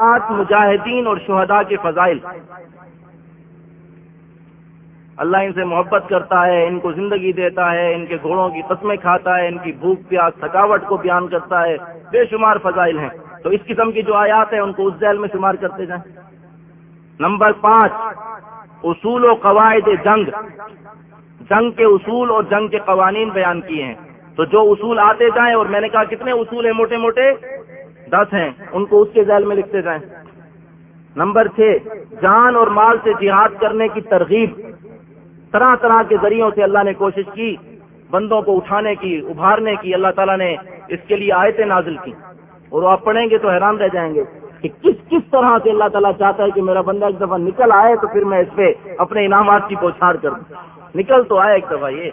آٹھ مجاہدین اور شہداء کے فضائل۔ اللہ ان سے محبت کرتا ہے، ان کو زندگی دیتا ہے، ان کے گھوڑوں کی قسمیں کھاتا ہے، ان کی بھوک، پیاس، تھکاوٹ کو بیان کرتا ہے۔ بے شمار فضائل ہیں۔ تو اس قسم کی جو آیات ہیں، ان کو اس ذیل میں شمار کرتے جائیں۔ نمبر پانچ، اصول و قواعد جنگ۔ جنگ کے اصول اور جنگ کے قوانین بیان کیے ہیں۔ تو جو اصول آتے جائیں، اور میں نے کہا کتنے اصول ہیں، موٹے موٹے دس ہیں، ان کو اس کے ذیل میں لکھتے جائیں۔ نمبر چھ، جان اور مال سے جہاد کرنے کی ترغیب۔ طرح طرح کے ذریعوں سے اللہ نے کوشش کی، بندوں کو اٹھانے کی، ابھارنے کی۔ اللہ تعالیٰ نے اس کے لیے آیتیں نازل کی۔ اور آپ پڑھیں گے تو حیران رہ جائیں گے کہ کس کس طرح سے اللہ تعالیٰ چاہتا ہے کہ میرا بندہ ایک دفعہ نکل آئے تو پھر میں اس پہ اپنے انعامات کی پوچھاڑ کروں نکل تو آئے ایک دفعہ یہ۔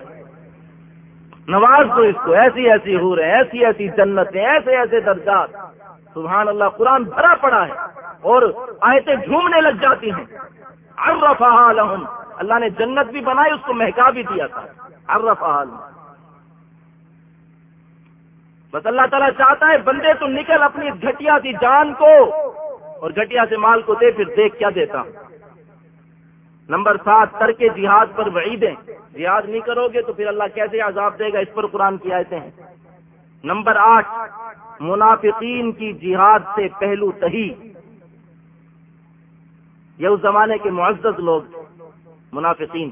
نواز تو اس کو ایسی ایسی ہو رہے ایسی ایسی جنتیں، ایسے ایسے درجات۔ سبحان اللہ قرآن بھرا پڑا ہے اور آیتیں جھومنے لگ جاتی ہیں۔ لهم اللہ نے جنت بھی بنائی، اس کو مہکا بھی دیا تھا۔ ارفال بس اللہ تعالیٰ چاہتا ہے بندے تو نکل اپنی گھٹیا کی جان کو اور گھٹیا سے مال کو دے، پھر دیکھ کیا دیتا۔ نمبر سات، ترک جہاد پر وعیدیں۔ جہاد نہیں کرو گے تو پھر اللہ کیسے عذاب دے گا؟ اس پر قرآن کی آیتیں ہیں۔ نمبر آٹھ، منافقین کی جہاد سے پہلو تہی۔ یہ اس زمانے کے معزز لوگ منافقین۔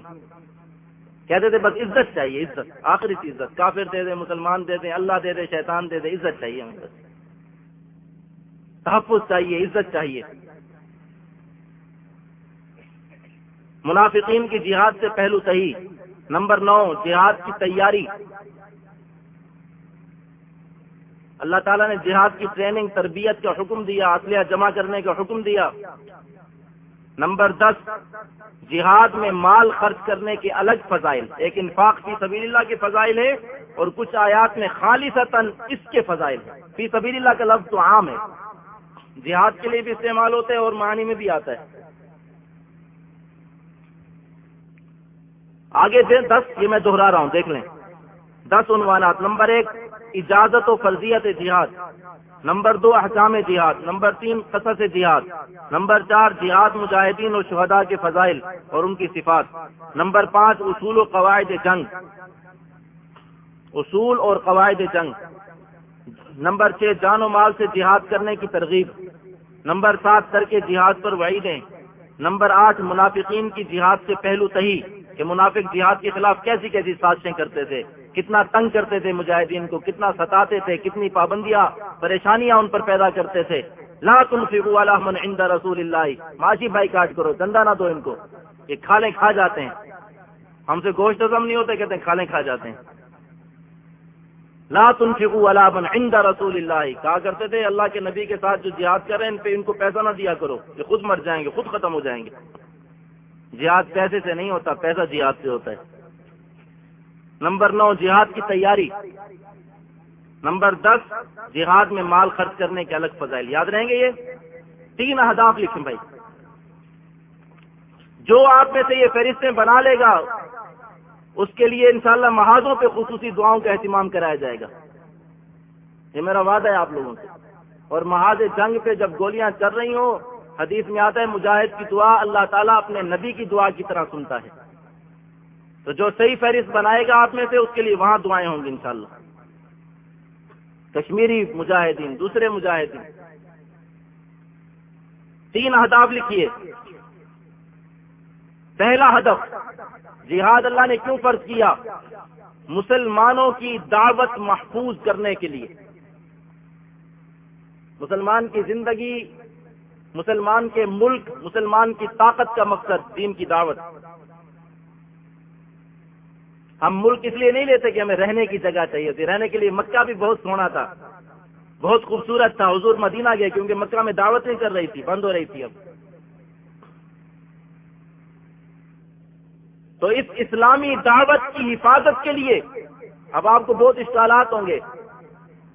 کہتے تھے، بس عزت چاہیے، عزت۔ آخری سی عزت۔ کافر دے دے، مسلمان دے دیں اللہ دے دے، شیطان دے دے، عزت چاہیے ہمیں بس تحفظ چاہیے، عزت چاہیے۔ منافقین کی جہاد سے پہلو صحیح نمبر نو، جہاد کی تیاری۔ اللہ تعالیٰ نے جہاد کی ٹریننگ تربیت کا حکم دیا اسلحہ جمع کرنے کا حکم دیا۔ نمبر دس، جہاد میں مال خرچ کرنے کے الگ فضائل، ایک انفاق فی سبیل اللہ کے فضائل ہے اور کچھ آیات میں خالی اس کے فضائل ہیں۔ فی سبیل اللہ کا لفظ تو عام ہے۔ جہاد کے لیے بھی استعمال ہوتا ہے اور معنی میں بھی آتا ہے۔ آگے دیں دس، یہ میں دوہرا رہا ہوں، دیکھ لیں۔ دس عنوانات۔ نمبر ایک اجازت و فرضیت جہاد. نمبر دو، احکام جہاد. نمبر تین، قصص جہاد. نمبر چار، جہاد مجاہدین و شہداء کے فضائل اور ان کی صفات. نمبر پانچ، اصول و قواعد جنگ. اصول اور قواعد جنگ. نمبر چھ، جان و مال سے جہاد کرنے کی ترغیب. نمبر سات، ترک جہاد پر وعیدیں. نمبر آٹھ، منافقین کی جہاد سے پہلو تہی. کہ منافق جہاد کے خلاف کیسی کیسی سازشیں کرتے تھے، کتنا تنگ کرتے تھے مجاہدین کو، کتنا ستاتے تھے، کتنی پابندیاں، پریشانیاں ان پر پیدا کرتے تھے۔ لا تنفقوا على من عند رسول اللہ۔ معاشی بھائی کاٹ کرو چندہ نہ دو ان کو۔ یہ کھالیں کھا جاتے ہیں۔ ہم سے گوشت ہزم نہیں ہوتے، کہتے ہیں کھالیں کھا جاتے ہیں۔ لا تنفقوا على من عند رسول اللہ۔ کہا کرتے تھے، اللہ کے نبی کے ساتھ جو جہاد کر رہے ہیں، ان پہ ان کو پیسہ نہ دیا کرو۔ یہ خود مر جائیں گے، خود ختم ہو جائیں گے۔ جہاد پیسے سے نہیں ہوتا، پیسہ جہاد سے ہوتا ہے۔ نمبر نو، جہاد کی تیاری۔ نمبر دس، جہاد میں مال خرچ کرنے کے الگ فضائل۔ یاد رہیں گے یہ؟ تین اہداف لکھیں بھائی۔ جو آپ میں سے یہ فہرستیں بنا لے گا، اس کے لیے انشاءاللہ محاذوں پہ خصوصی دعاؤں کا اہتمام کرایا جائے گا۔ یہ میرا وعدہ ہے آپ لوگوں سے۔ اور محاذ جنگ پہ جب گولیاں چل رہی ہوں حدیث میں آتا ہے، مجاہد کی دعا اللہ تعالیٰ اپنے نبی کی دعا کی طرح سنتا ہے۔ تو جو صحیح فہرست بنائے گا آپ میں سے، اس کے لیے وہاں دعائیں ہوں گی انشاءاللہ۔ کشمیری مجاہدین، دوسرے مجاہدین۔ تین ہدف لکھیے۔ پہلا ہدف، جہاد اللہ نے کیوں فرض کیا؟ مسلمانوں کی دعوت محفوظ کرنے کے لیے۔ مسلمان کی زندگی مسلمان کے ملک، مسلمان کی طاقت کا مقصد، دین کی دعوت۔ ہم ملک اس لیے نہیں لیتے کہ ہمیں رہنے کی جگہ چاہیے تھی رہنے کے لیے مکہ بھی بہت سونا تھا، بہت خوبصورت تھا۔ حضور مدینہ گئے کیونکہ مکہ میں دعوت نہیں کر رہی تھی، بند ہو رہی تھی اب۔ تو اس اسلامی دعوت کی حفاظت کے لیے اب آپ کو بہت اشکالات ہوں گے۔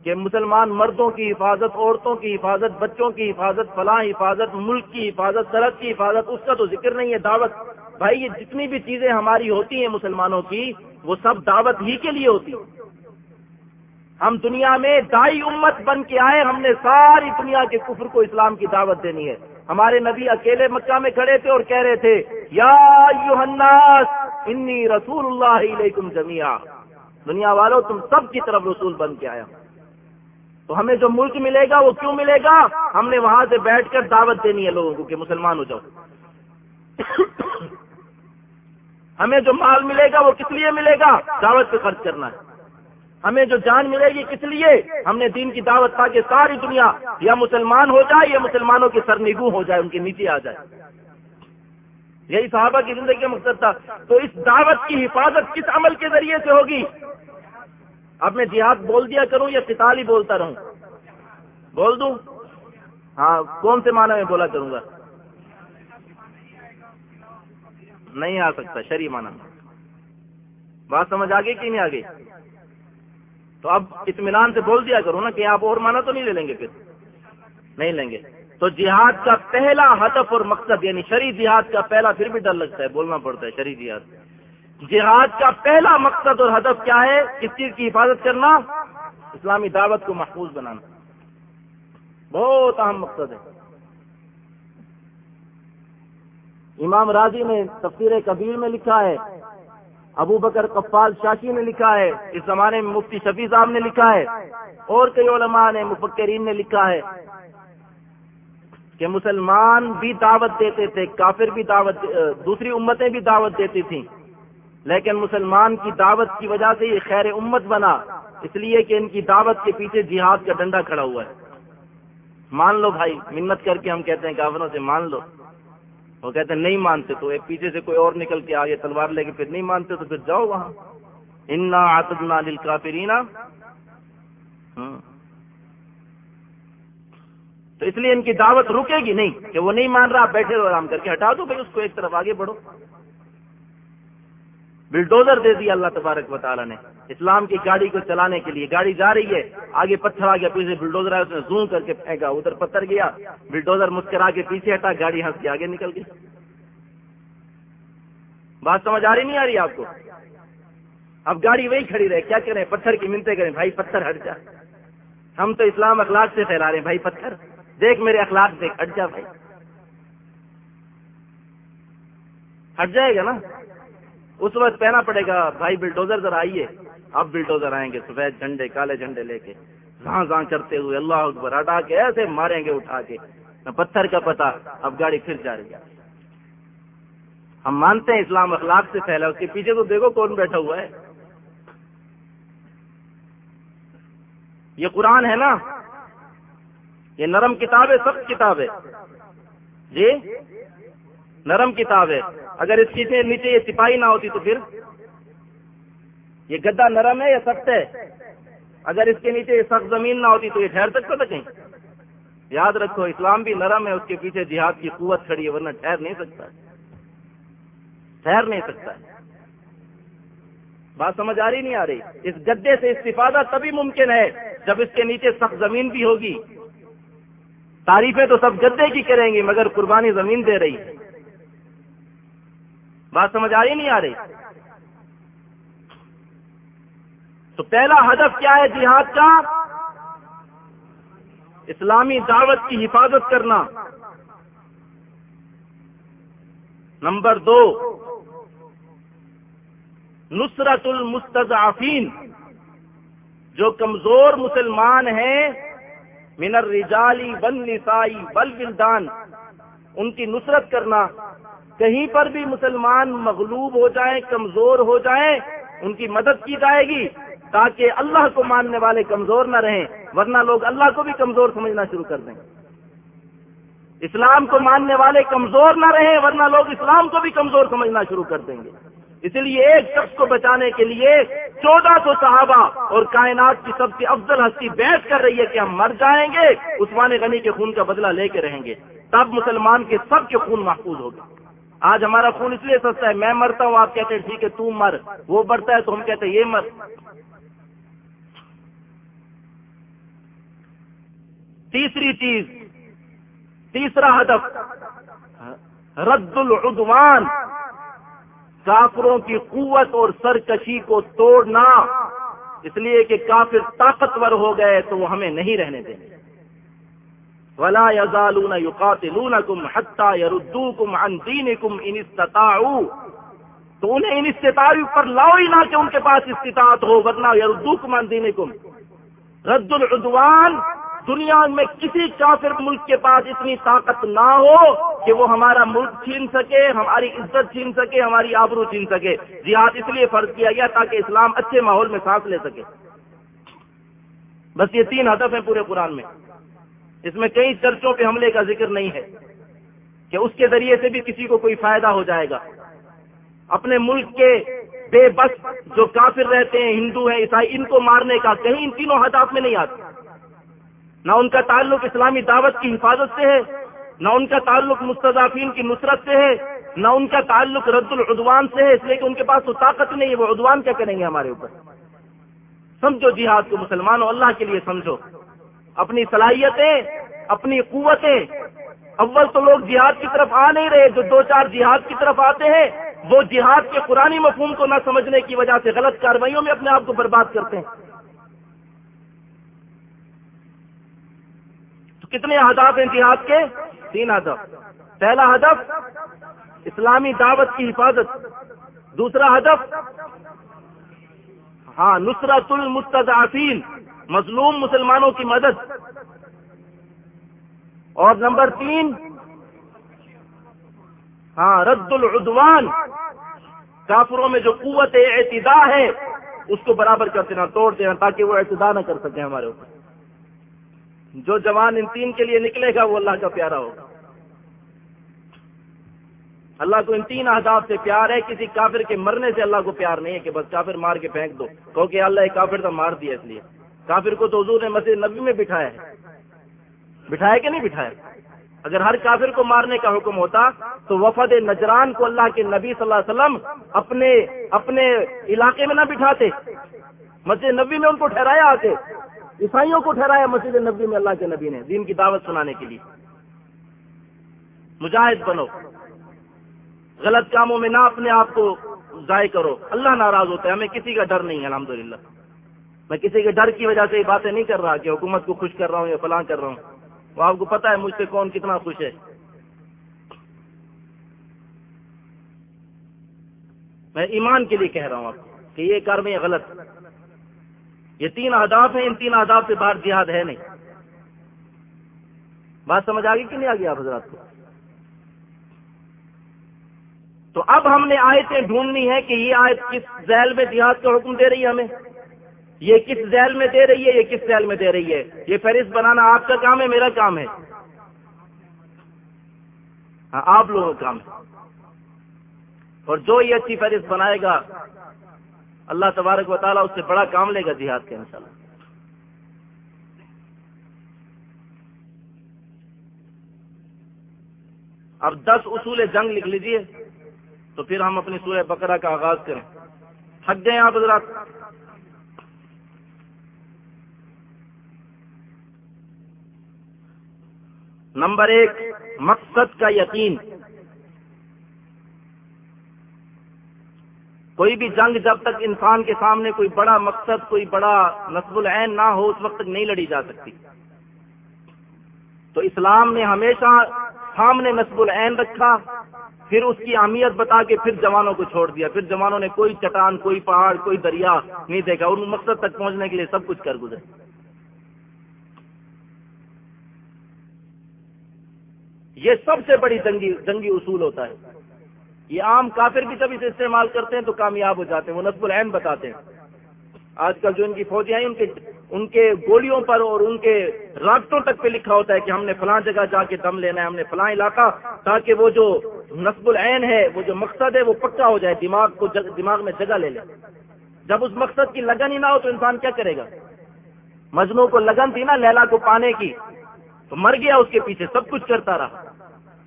کہ مسلمان مردوں کی حفاظت، عورتوں کی حفاظت، بچوں کی حفاظت، فلاں حفاظت، ملک کی حفاظت سڑک کی حفاظت، اس کا تو ذکر نہیں ہے، دعوت۔ بھائی، یہ جتنی بھی چیزیں ہماری ہوتی ہیں مسلمانوں کی، وہ سب دعوت ہی کے لیے ہوتی ہم دنیا میں دائی امت بن کے آئے، ہم نے ساری دنیا کے کفر کو اسلام کی دعوت دینی ہے۔ ہمارے نبی اکیلے مکہ میں کھڑے تھے اور کہہ رہے تھے، یا انی رسول اللہ علیکم جمیا دنیا والوں تم سب کی طرف رسول بن کے آیا۔ تو ہمیں جو ملک ملے گا وہ کیوں ملے گا؟ ہم نے وہاں سے بیٹھ کر دعوت دینی ہے لوگوں کو کہ مسلمان ہو جاؤ۔ ہمیں جو مال ملے گا وہ کس لیے ملے گا؟ دعوت پہ خرچ کرنا ہے۔ ہمیں جو جان ملے گی کس لیے؟ ہم نے دین کی دعوت تاکہ ساری دنیا یا مسلمان ہو جائے یا مسلمانوں کی سرنگو ہو جائے، ان کے نیچے آ جائے۔ یہی صحابہ کی زندگی کا مقصد تھا۔ تو اس دعوت کی حفاظت کس عمل کے ذریعے سے ہوگی؟ اب میں جہاد بول دیا کروں یا قتال ہی بولتا رہوں؟ بول دوں؟ ہاں کون سے معنی میں بولا کروں گا؟ نہیں آ سکتا شری مانا بات سمجھ آ گئی کہ نہیں آ گئی تو اب اطمینان سے بول دیا کرو نا کہ آپ اور مانا تو نہیں لے لیں گے پھر۔ نہیں لیں گے۔ تو جہاد کا پہلا ہدف اور مقصد یعنی شری جہاد کا پہلا، پھر بھی ڈر لگتا ہے، بولنا پڑتا ہے شری جہاد۔ جہاد کا پہلا مقصد اور ہدف کیا ہے؟ کس چیز کی حفاظت کرنا؟ اسلامی دعوت کو محفوظ بنانا۔ بہت اہم مقصد ہے۔ امام راضی نے تفسیر کبیر میں لکھا ہے، ابو بکر کفال شاشی نے لکھا ہے، اس زمانے میں مفتی شفیع صاحب نے لکھا ہے، اور کئی علماء نے، مفکرین نے لکھا ہے کہ مسلمان بھی دعوت دیتے تھے، کافر بھی دعوت، دوسری امتیں بھی دعوت دیتی تھیں۔ لیکن مسلمان کی دعوت کی وجہ سے یہ خیر امت بنا، اس لیے کہ ان کی دعوت کے پیچھے جہاد کا ڈنڈا کھڑا ہوا ہے۔ مان لو بھائی، منت کر کے ہم کہتے ہیں کافروں سے مان لو۔ وہ کہتے ہیں، نہیں مانتے تو ایک پیچھے سے کوئی اور نکل کے آگے تلوار لے کے پھر نہیں مانتے تو پھر جاؤ وہاں۔ انا آتدنا دل کافرینا ہاں۔ تو اس لیے ان کی دعوت رکے گی نہیں کہ وہ نہیں مان رہا، بیٹھے رہو آرام کر کے ہٹا دو بھائی، اس کو ایک طرف آگے بڑھو۔ بلڈوزر دے دیا اللہ تبارک و تعالیٰ نے۔ اسلام کی گاڑی کو چلانے کے لیے گاڑی جا رہی ہے۔ آگے پتھر آ گیا پیچھے بلڈوزر آیا اس نے زوم کر کے پھینکا، ادھر پتھر گیا۔ بلڈوزر مسکرا کے پیچھے ہٹا، گاڑی ہنس کے آگے نکل گئی۔ بات سمجھ آ رہی نہیں آ رہی آپ کو؟ اب گاڑی وہی کھڑی رہے، کیا کریں؟ پتھر کی منتیں کریں، بھائی پتھر ہٹ جا۔ ہم تو اسلام اخلاق سے پھیلا رہے ہیں، بھائی پتھر۔ دیکھ میرے اخلاق، دیکھ، ہٹ جا بھائی۔ ہٹ جائے گا نا؟ اس وقت پہنا پڑے گا، بھائی بلڈوزر ذرا آئیے۔ اب بلڈوزر آئیں گے، سفید جھنڈے، کالے جھنڈے لے کے۔ زاں زاں کرتے ہوئے اللہ اکبر ہٹا کے، ایسے ماریں گے، اٹھا کے۔ پتھر کا پتا اب گاڑی پھر جا رہی ہے۔ ہم مانتے ہیں اسلام اخلاق سے پھیلا، اس کے پیچھے تو دیکھو کون بیٹھا ہوا ہے۔ یہ قرآن ہے نا؟ یہ نرم کتاب ہے، سخت کتاب ہے۔ جی؟ نرم کتاب ہے۔ اگر اس کی نیچے یہ سپاہی نہ ہوتی تو پھر یہ گدا نرم ہے یا سخت ہے؟ اگر اس کے نیچے یہ سخت زمین نہ ہوتی تو یہ ٹھہر سکتا تھا کہیں؟ یاد رکھو، اسلام بھی نرم ہے، اس کے پیچھے جہاد کی قوت کھڑی ہے، ورنہ ٹھہر نہیں سکتا۔ ٹھہر نہیں سکتا۔ بات سمجھ آ رہی نہیں آ رہی۔ اس گدے سے استفادہ تبھی ممکن ہے جب اس کے نیچے سخت زمین بھی ہوگی۔ تعریفیں تو سب گدے کی کریں گی، مگر قربانی زمین دے رہی۔ ہے بات سمجھ آ رہی نہیں آ رہی؟ تو پہلا ہدف کیا ہے جہاد کا؟ اسلامی دعوت کی حفاظت کرنا۔ نمبر دو، نصرت المستضعفین، جو کمزور مسلمان ہیں، من الرجالی بل نسائی بل بلدان ان کی نصرت کرنا۔ کہیں پر بھی مسلمان مغلوب ہو جائیں کمزور ہو جائیں ان کی مدد کی جائے گی تاکہ اللہ کو ماننے والے کمزور نہ رہیں، ورنہ لوگ اللہ کو بھی کمزور سمجھنا شروع کر دیں۔ اسلام کو ماننے والے کمزور نہ رہیں، ورنہ لوگ اسلام کو بھی کمزور سمجھنا شروع کر دیں گے۔ اسی لیے ایک شخص کو بچانے کے لیے چودہ سو صحابہ اور کائنات کی سب سے افضل ہستی بیٹھ کر رہی ہے کہ ہم مر جائیں گے، عثمان غنی کے خون کا بدلہ لے کے رہیں گے۔ تب مسلمان کے سب کے خون محفوظ ہوگا آج ہمارا خون اس لیے سستا ہے، میں مرتا ہوں، آپ کہتے ہیں، ٹھیک ہے، تو مر۔ وہ بڑھتا ہے تو ہم کہتے ہیں، یہ مر۔ تیسری چیز، تیسرا ہدف، رد العدوان۔ کافروں کی قوت اور سرکشی کو توڑنا۔ اس لیے کہ کافر طاقتور ہو گئے تو وہ ہمیں نہیں رہنے دیں گے۔ ولا یزالون یقاتلونکم حتی یردوکم عن دینکم ان استطاعوا۔ تو انہیں ان استطاعی پر لاؤ ہی نہ کہ ان کے پاس استطاعت ہو، ورنہ یردوکم عن دینکم رد العدوان، دنیا میں کسی کافر ملک کے پاس اتنی طاقت نہ ہو کہ وہ ہمارا ملک چھین سکے، ہماری عزت چھین سکے، ہماری آبرو چھین سکے۔ جہاد اس لیے فرض کیا گیا تاکہ اسلام اچھے ماحول میں سانس لے سکے۔ بس یہ تین ہدف ہیں پورے قرآن میں۔ اس میں کئی چرچوں پہ حملے کا ذکر نہیں ہے کہ اس کے ذریعے سے بھی کسی کو کوئی فائدہ ہو جائے گا۔ اپنے ملک کے بے بس جو کافر رہتے ہیں، ہندو ہیں، عیسائی، ان کو مارنے کا کہیں ان تینوں ہدف میں نہیں آتا۔ نہ ان کا تعلق اسلامی دعوت کی حفاظت سے ہے، نہ ان کا تعلق مستضافین کی نصرت سے ہے، نہ ان کا تعلق رد العدوان سے ہے، اس لیے کہ ان کے پاس تو طاقت نہیں ہے، وہ عدوان کیا کریں گے ہمارے اوپر؟ سمجھو جہاد کو مسلمانوں، اللہ کے لیے سمجھو۔ اپنی صلاحیتیں، اپنی قوتیں۔ اول تو لوگ جہاد کی طرف آ نہیں رہے، جو دو چار جہاد کی طرف آتے ہیں، وہ جہاد کے قرآن مفہوم کو نہ سمجھنے کی وجہ سے غلط کاروائیوں میں اپنے آپ کو برباد کرتے ہیں۔ تو کتنے ہدف ہیں جہاد کے؟ تین ہدف پہلا ہدف اسلامی دعوت کی حفاظت۔ دوسرا ہدف ہاں نصرت المستضعفین۔ مظلوم مسلمانوں کی مدد۔ اور نمبر تین ہاں رد العدوان۔ کافروں میں جو قوت اعتدا ہے، اس کو برابر کر دینا توڑ دینا تاکہ وہ اعتدا نہ کر سکیں ہمارے اوپر۔ جو جوان ان تین کے لیے نکلے گا، وہ اللہ کا پیارا ہوگا۔ اللہ کو ان تین اہداف سے پیار ہے، کسی کافر کے مرنے سے اللہ کو پیار نہیں ہے کہ بس کافر مار کے پھینک دو۔ کہو کہ اللہ ایک کافر تو مار دیا اس لیے۔ کافر کو تو حضور نے مسجد نبی میں بٹھایا ہے۔ بٹھایا کہ نہیں بٹھایا؟ اگر ہر کافر کو مارنے کا حکم ہوتا، تو وفد نجران کو اللہ کے نبی صلی اللہ علیہ وسلم اپنے اپنے علاقے میں نہ بٹھاتے۔ مسجد نبی میں ان کو ٹھہرایا آتے۔ عیسائیوں کو ٹھہرایا مسجد نبی میں اللہ کے نبی نے، دین کی دعوت سنانے کے لیے۔ مجاہد بنو۔ غلط کاموں میں نہ اپنے آپ کو ضائع کرو۔ اللہ ناراض ہوتا ہے، ہمیں کسی کا ڈر نہیں ہے الحمد میں کسی کے ڈر کی وجہ سے یہ باتیں نہیں کر رہا کہ حکومت کو خوش کر رہا ہوں یا فلاں کر رہا ہوں۔ وہ آپ کو پتا ہے مجھ سے کون کتنا خوش ہے۔ میں ایمان کے لیے کہہ رہا ہوں آپ کہ یہ کار میں غلط۔ یہ تین اہداف ہیں، ان تین اہداف سے باہر جہاد ہے نہیں۔ بات سمجھ آ گئی کہ نہیں آ گیا آپ حضرات کو؟ تو اب ہم نے آیتیں ڈھونڈنی ہے کہ یہ آیت کس ذیل میں جہاد کا حکم دے رہی ہے ہمیں۔ یہ کس ذیل میں دے رہی ہے، یہ کس ذیل میں دے رہی ہے؟ یہ فہرست بنانا آپ کا کام ہے، میرا کام ہے۔ ہاں آپ لوگوں کا کام ہے۔ اور جو یہ اچھی فہرست بنائے گا، اللہ تبارک و تعالیٰ اس سے بڑا کام لے گا جہاد کے انشاءاللہ۔ اب دس اصول جنگ لکھ لیجیے، تو پھر ہم اپنی سورہ بقرہ کا آغاز کریں۔ تھک گئے آپ حضرات۔ نمبر ایک، مقصد کا یقین۔ کوئی بھی جنگ جب تک انسان کے سامنے کوئی بڑا مقصد، کوئی بڑا نصب العین نہ ہو، اس وقت تک نہیں لڑی جا سکتی۔ تو اسلام نے ہمیشہ سامنے نصب العین رکھا، پھر اس کی اہمیت بتا کے پھر جوانوں کو چھوڑ دیا۔ پھر جوانوں نے کوئی چٹان، کوئی پہاڑ، کوئی دریا نہیں دیکھا ان مقصد تک پہنچنے کے لیے سب کچھ کر گزرے۔ یہ سب سے بڑی جنگی جنگی اصول ہوتا ہے۔ یہ عام کافر بھی جب اسے استعمال کرتے ہیں تو کامیاب ہو جاتے ہیں، وہ نصب العین بتاتے ہیں۔ آج کل جو ان کی فوجیں ہیں، ان کے ان کے گولیوں پر اور ان کے راکٹوں تک پہ لکھا ہوتا ہے کہ ہم نے فلاں جگہ جا کے دم لینا ہے، ہم نے فلاں علاقہ تاکہ وہ جو نصب العین ہے، وہ جو مقصد ہے، وہ پکا ہو جائے، دماغ کو دماغ میں جگہ لے لے۔ جب اس مقصد کی لگن ہی نہ ہو تو انسان کیا کرے گا؟ مجنو کو لگن تھی نا لیلا کو پانے کی، تو مر گیا اس کے پیچھے، سب کچھ کرتا رہا۔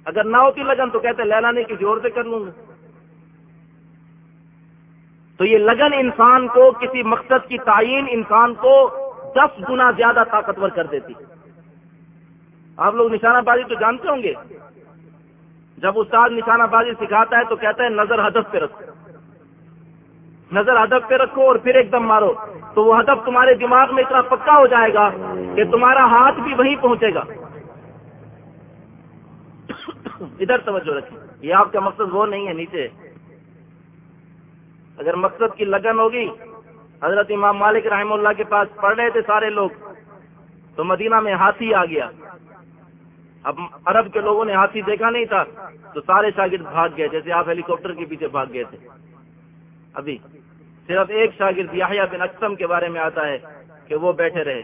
اگر نہ ہوتی لگن تو کہتے لہلانے کی زور سے کر لوں گا تو یہ لگن انسان کو، کسی مقصد کی تعین انسان کو دس گنا زیادہ طاقتور کر دیتی۔ آپ لوگ نشانہ بازی تو جانتے ہوں گے۔ جب استاد نشانہ بازی سکھاتا ہے تو کہتا ہے نظر ہدف پہ رکھو۔ نظر ہدف پہ رکھو اور پھر ایک دم مارو۔ تو وہ ہدف تمہارے دماغ میں اتنا پکا ہو جائے گا کہ تمہارا ہاتھ بھی وہیں پہنچے گا۔ ادھر توجہ رکھیں۔ یہ آپ کا مقصد وہ نہیں ہے، نیچے۔ اگر مقصد کی لگن ہوگی، حضرت امام مالک رحم اللہ کے پاس پڑھ رہے تھے سارے لوگ، تو مدینہ میں ہاتھی آ گیا۔ اب عرب کے لوگوں نے ہاتھی دیکھا نہیں تھا، تو سارے شاگرد بھاگ گئے، جیسے آپ ہیلی کاپٹر کے پیچھے بھاگ گئے تھے۔ ابھی صرف ایک شاگرد یاہیا بن اکسم کے بارے میں آتا ہے کہ وہ بیٹھے رہے۔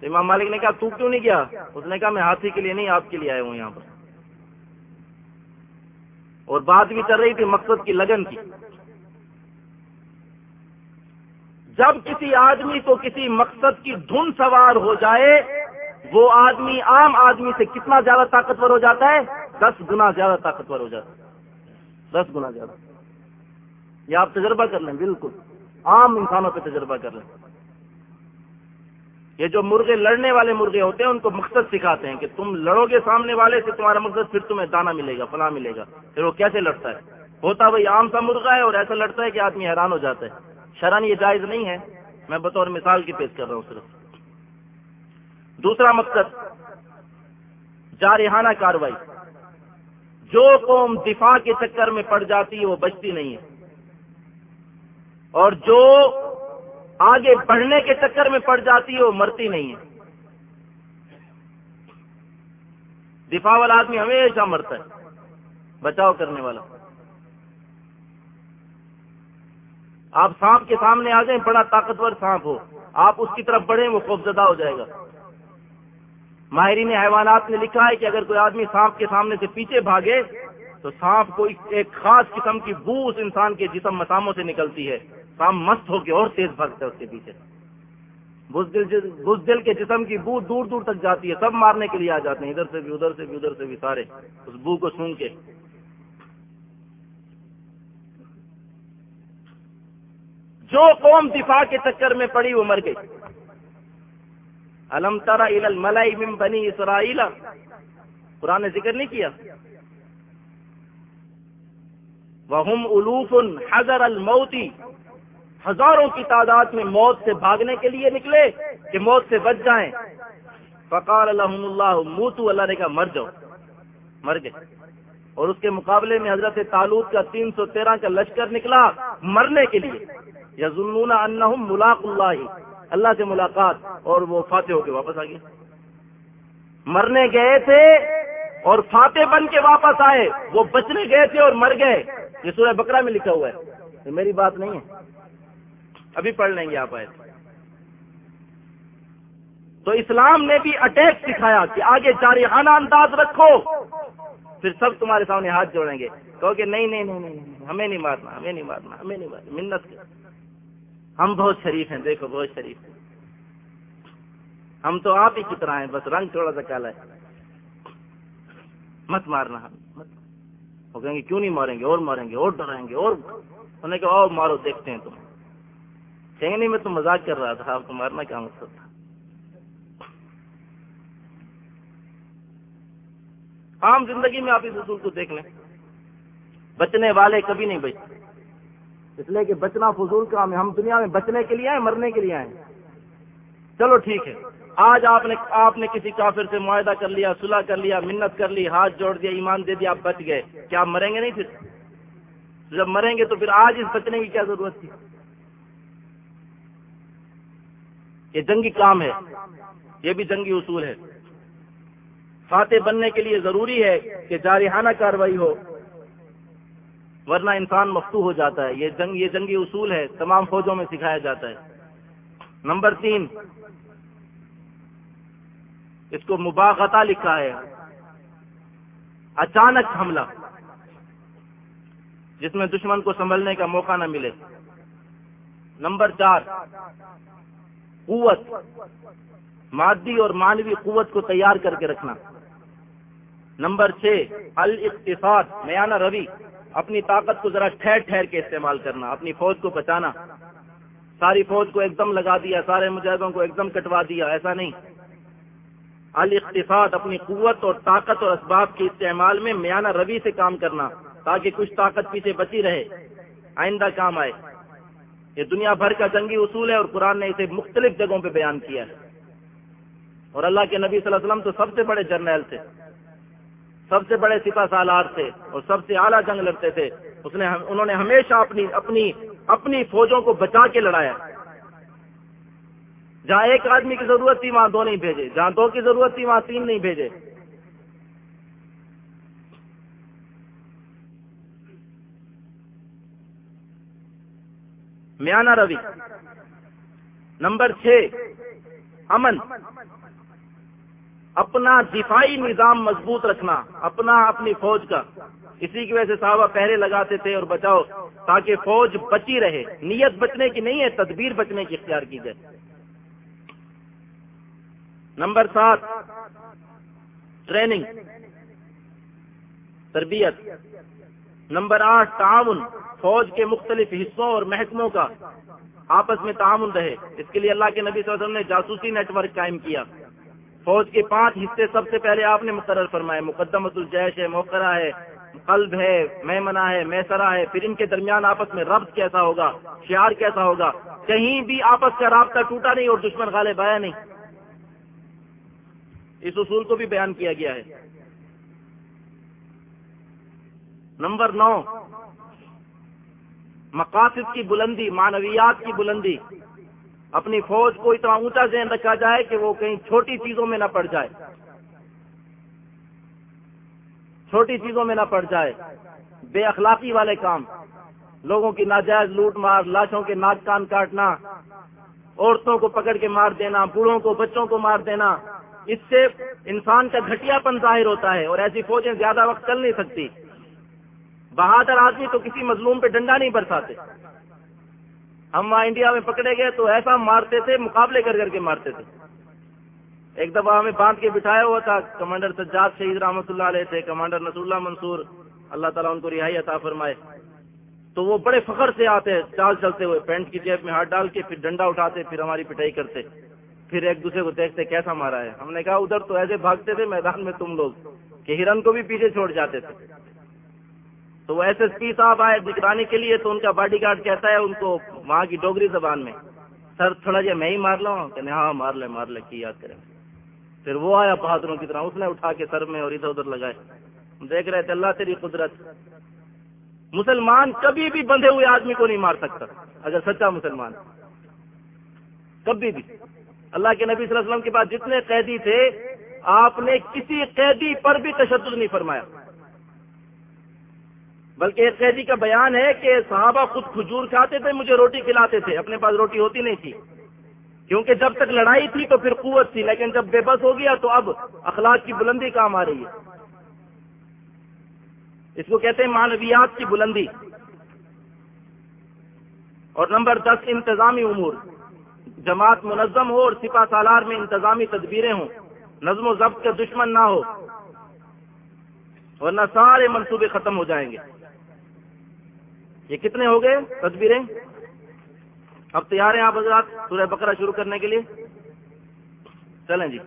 تو امام مالک نے کہا، تو کیوں نہیں گیا؟ اس نے کہا، میں ہاتھی کے لیے نہیں، آپ کے لیے آیا ہوں یہاں پر۔ اور بات بھی چل رہی تھی مقصد کی، لگن کی۔ جب کسی آدمی کو کسی مقصد کی دھن سوار ہو جائے، وہ آدمی عام آدمی سے کتنا زیادہ طاقتور ہو جاتا ہے؟ دس گنا زیادہ طاقتور ہو جاتا ہے۔ دس گنا زیادہ۔ یہ آپ تجربہ کر لیں، بالکل۔ عام انسانوں پہ تجربہ کر لیں۔ یہ جو مرغے لڑنے والے مرغے ہوتے ہیں، ان کو مقصد سکھاتے ہیں کہ تم لڑو گے سامنے والے سے، تمہارا مقصد پھر تمہیں دانا ملے گا، فلاں ملے گا۔ پھر وہ کیسے لڑتا ہے؟ ہوتا وہی عام سا مرغا ہے اور ایسا لڑتا ہے کہ آدمی حیران ہو جاتا ہے۔ شران یہ جائز نہیں ہے۔ میں بطور مثال کی پیش کر رہا ہوں صرف۔ دوسرا مقصد، جارحانہ کاروائی۔ جو قوم دفاع کے چکر میں پڑ جاتی ہے، وہ بچتی نہیں ہے۔ اور جو آگے بڑھنے کے چکر میں پڑ جاتی ہے وہ مرتی نہیں ہے۔ دفاع والا آدمی ہمیشہ مرتا ہے۔ بچاؤ کرنے والا۔ آپ سانپ کے سامنے آ جائیں، بڑا طاقتور سانپ ہو۔ آپ اس کی طرف بڑھیں، وہ خوف زدہ ہو جائے گا۔ ماہرین حیوانات نے لکھا ہے کہ اگر کوئی آدمی سانپ کے سامنے سے پیچھے بھاگے، تو سانپ کو ایک خاص قسم کی بو اس انسان کے جسم مساموں سے نکلتی ہے۔ سانپ مست ہو کے اور تیز بھاگتا ہے اس کے پیچھے۔ بزدل بزدل کے جسم کی بو دور دور تک جاتی ہے، سب مارنے کے لیے آ جاتے ہیں۔ ادھر سے بھی، ادھر سے بھی، ادھر سے بھی سارے۔ اس بو کو سون کے۔ جو قوم دفاع کے چکر میں پڑی وہ مر گئی۔ الم ترا الملائی من بنی اسرائیل۔ قرآن نے ذکر نہیں کیا۔ وہم الوف حضر الموتی ہزاروں کی تعداد میں موت سے بھاگنے کے لیے نکلے کہ موت سے بچ جائیں۔ فقال الحم اللہ موتو اللہ نے کہا، مر جاؤ۔ مر گئے۔ اور اس کے مقابلے میں حضرت تعلق کا تین سو تیرہ کا لشکر نکلا مرنے کے لیے۔ یزنون انہم ملاق اللہ۔ اللہ سے ملاقات اور وہ فاتح ہو کے واپس آ گئے۔ مرنے گئے تھے اور فاتح بن کے واپس آئے۔ وہ بچنے گئے تھے اور مر گئے۔ یہ سورہ بکرا میں لکھا ہوا ہے۔ یہ میری بات نہیں ہے۔ ابھی پڑھ لیں گے آپ آئے تو اسلام نے بھی اٹیک سکھایا کہ آگے جاری انداز رکھو۔ پھر سب تمہارے سامنے ہاتھ جوڑیں گے۔ کہو کہ نہیں نہیں نہیں ہمیں نہیں مارنا، ہمیں نہیں مارنا، ہمیں نہیں مارنا، منت ہم بہت شریف ہیں، دیکھو بہت شریف ہیں۔ ہم تو آپ ہی کی طرح ہیں، بس رنگ تھوڑا سا کالا ہے۔ مت مارنا ہم وہ کہیں گے، کیوں نہیں ماریں گے؟ اور ماریں گے، اور ڈرائیں گے، اور۔ انہوں نے کہا اور مارو، دیکھتے ہیں تم۔ کہیں گے، نہیں، میں تو مزاق کر رہا تھا، آپ کو مارنا کیا مقصد تھا؟ عام زندگی میں آپ اس اصول کو دیکھ لیں۔ بچنے والے کبھی نہیں بچتے۔ اس لیے کہ بچنا فضول کام ہے۔ ہم دنیا میں بچنے کے لیے آئے، مرنے کے لیے آئے۔ چلو، ٹھیک ہے۔ آج آپ نے آپ نے کسی کافر سے معاہدہ کر لیا، صلح کر لیا، منت کر لی، ہاتھ جوڑ دیا، ایمان دے دیا، آپ بچ گئے۔ کیا آپ مریں گے؟ نہیں پھر۔ جب مریں گے تو پھر آج اس بچنے کی کیا ضرورت تھی؟ یہ جنگی کام ہے۔ یہ بھی جنگی اصول ہے۔ فاتح بننے کے لیے ضروری ہے کہ جارحانہ کاروائی ہو، ورنہ انسان مفتو ہو جاتا ہے۔ یہ جنگ، یہ جنگی اصول ہے، تمام فوجوں میں سکھایا جاتا ہے۔ نمبر تین، اس کو مباغتا لکھا ہے۔ اچانک حملہ، جس میں دشمن کو سنبھلنے کا موقع نہ ملے۔ نمبر چار قوت، مادی اور مانوی قوت کو تیار کر کے رکھنا۔ نمبر چھ، الاقتصاد، میانہ روی، اپنی طاقت کو ذرا ٹھہر ٹھہر کے استعمال کرنا، اپنی فوج کو بچانا۔ ساری فوج کو ایک دم لگا دیا، سارے مجاہدوں کو ایک دم کٹوا دیا، ایسا نہیں۔ الاقتصاد، اپنی قوت اور طاقت اور اسباب کے استعمال میں میانہ روی سے کام کرنا، تاکہ کچھ طاقت پیچھے بچی رہے، آئندہ کام آئے۔ یہ دنیا بھر کا جنگی اصول ہے اور قرآن نے اسے مختلف جگہوں پہ بیان کیا ہے۔ اور اللہ کے نبی صلی اللہ علیہ وسلم تو سب سے بڑے جرنیل تھے۔ سب سے بڑے سپا سالار تھے اور سب سے اعلیٰ جنگ لڑتے تھے۔ اس نے انہوں نے ہمیشہ اپنی اپنی اپنی فوجوں کو بچا کے لڑایا۔ جہاں ایک آدمی کی ضرورت تھی، وہاں دو نہیں بھیجے۔ جہاں دو کی ضرورت تھی، وہاں تین نہیں بھیجے۔ میانا روی۔ نمبر چھ، امن۔ اپنا دفاعی نظام مضبوط رکھنا، اپنا اپنی فوج کا۔ اسی کی وجہ سے صحابہ پہرے لگاتے تھے اور بچاؤ، تاکہ فوج بچی رہے۔ نیت بچنے کی نہیں ہے، تدبیر بچنے کی اختیار کی جائے۔ نمبر سات، ٹریننگ۔ تربیت۔ نمبر آٹھ، تعاون، فوج کے مختلف حصوں اور محکموں کا آپس میں تعاون رہے۔ اس کے لیے اللہ کے نبی صلی اللہ علیہ وسلم نے جاسوسی نیٹ ورک قائم کیا۔ فوج کے پانچ حصے سب سے پہلے آپ نے مقرر فرمائے۔ مقدمت الجیش ہے، موقرہ ہے، قلب ہے میمنا ہے میسرا ہے۔ پھر ان کے درمیان آپس میں ربط کیسا ہوگا؟ شعار کیسا ہوگا؟ کہیں بھی آپس کا رابطہ ٹوٹا نہیں اور دشمن غالب آیا نہیں۔ اس اصول کو بھی بیان کیا گیا ہے۔ نمبر نو، مقاصد کی بلندی، معنویات کی بلندی۔ اپنی فوج کو اتنا اونچا ذہن رکھا جائے کہ وہ کہیں چھوٹی چیزوں میں نہ پڑ جائے۔ چھوٹی چیزوں میں نہ پڑ جائے۔ بے اخلاقی والے کام۔ لوگوں کی ناجائز لوٹ مار، لاشوں کے ناک کان کاٹنا۔ عورتوں کو پکڑ کے مار دینا، بوڑھوں کو، بچوں کو مار دینا۔ اس سے انسان کا گھٹیا پن ظاہر ہوتا ہے اور ایسی فوجیں زیادہ وقت چل نہیں سکتی۔ بہادر آدمی تو کسی مظلوم پہ ڈنڈا نہیں برساتے۔ ہم وہاں انڈیا میں پکڑے گئے تو ایسا مارتے تھے، مقابلے کر کر کے مارتے تھے۔ ایک دفعہ ہمیں باندھ کے بٹھایا ہوا تھا، کمانڈر سجاد شہید رحمۃ اللہ علیہ تھے، کمانڈر نصر اللہ منصور، اللہ تعالیٰ ان کو رہائی عطا فرمائے۔ تو وہ بڑے فخر سے آتے چال چلتے ہوئے، پینٹ کی جیب میں ہاتھ ڈال کے پھر ڈنڈا اٹھاتے، پھر ہماری پٹائی کرتے۔ پھر ایک دوسرے کو دیکھتے، کیسا مارا ہے؟ ہم نے کہا، ادھر تو ایسے بھاگتے تھے میدان میں تم لوگ کہ ہرن کو بھی پیچھے چھوڑ جاتے تھے۔ تو وہ ایس ایس پی صاحب آئے نگرانی کے لیے تو ان کا باڈی گارڈ کہتا ہے ان کو وہاں کی ڈوگری زبان میں، سر، تھوڑا جہا میں ہی مار لوں؟ کہ ہاں مار لے مار لے، کی یاد کریں۔ پھر وہ آیا بہادروں کی طرح، اس نے اٹھا کے سر میں اور ادھر ادھر لگائے۔ دیکھ رہے تھے، اللہ تیری قدرت۔ مسلمان کبھی بھی بندھے ہوئے آدمی کو نہیں مار سکتا، اگر سچا مسلمان۔ کبھی بھی۔ اللہ کے نبی صلی اللہ علیہ وسلم کے بعد جتنے قیدی تھے، آپ نے کسی قیدی پر بھی تشدد نہیں فرمایا۔ بلکہ ایک قیدی کا بیان ہے کہ صحابہ خود کھجور کھاتے تھے، مجھے روٹی کھلاتے تھے۔ اپنے پاس روٹی ہوتی نہیں تھی۔ کیونکہ جب تک لڑائی تھی تو پھر قوت تھی، لیکن جب بے بس ہو گیا تو اب اخلاق کی بلندی کام آ رہی ہے۔ اس کو کہتے ہیں مانویات کی بلندی۔ اور نمبر دس، انتظامی امور۔ جماعت منظم ہو اور سپا سالار میں انتظامی تدبیریں ہوں۔ نظم و ضبط کا دشمن نہ ہو ورنہ سارے منصوبے ختم ہو جائیں گے۔ یہ کتنے ہو گئے تصویریں اب تیار ہیں آپ حضرات سورہ بقرہ شروع کرنے کے لیے؟ چلیں جی۔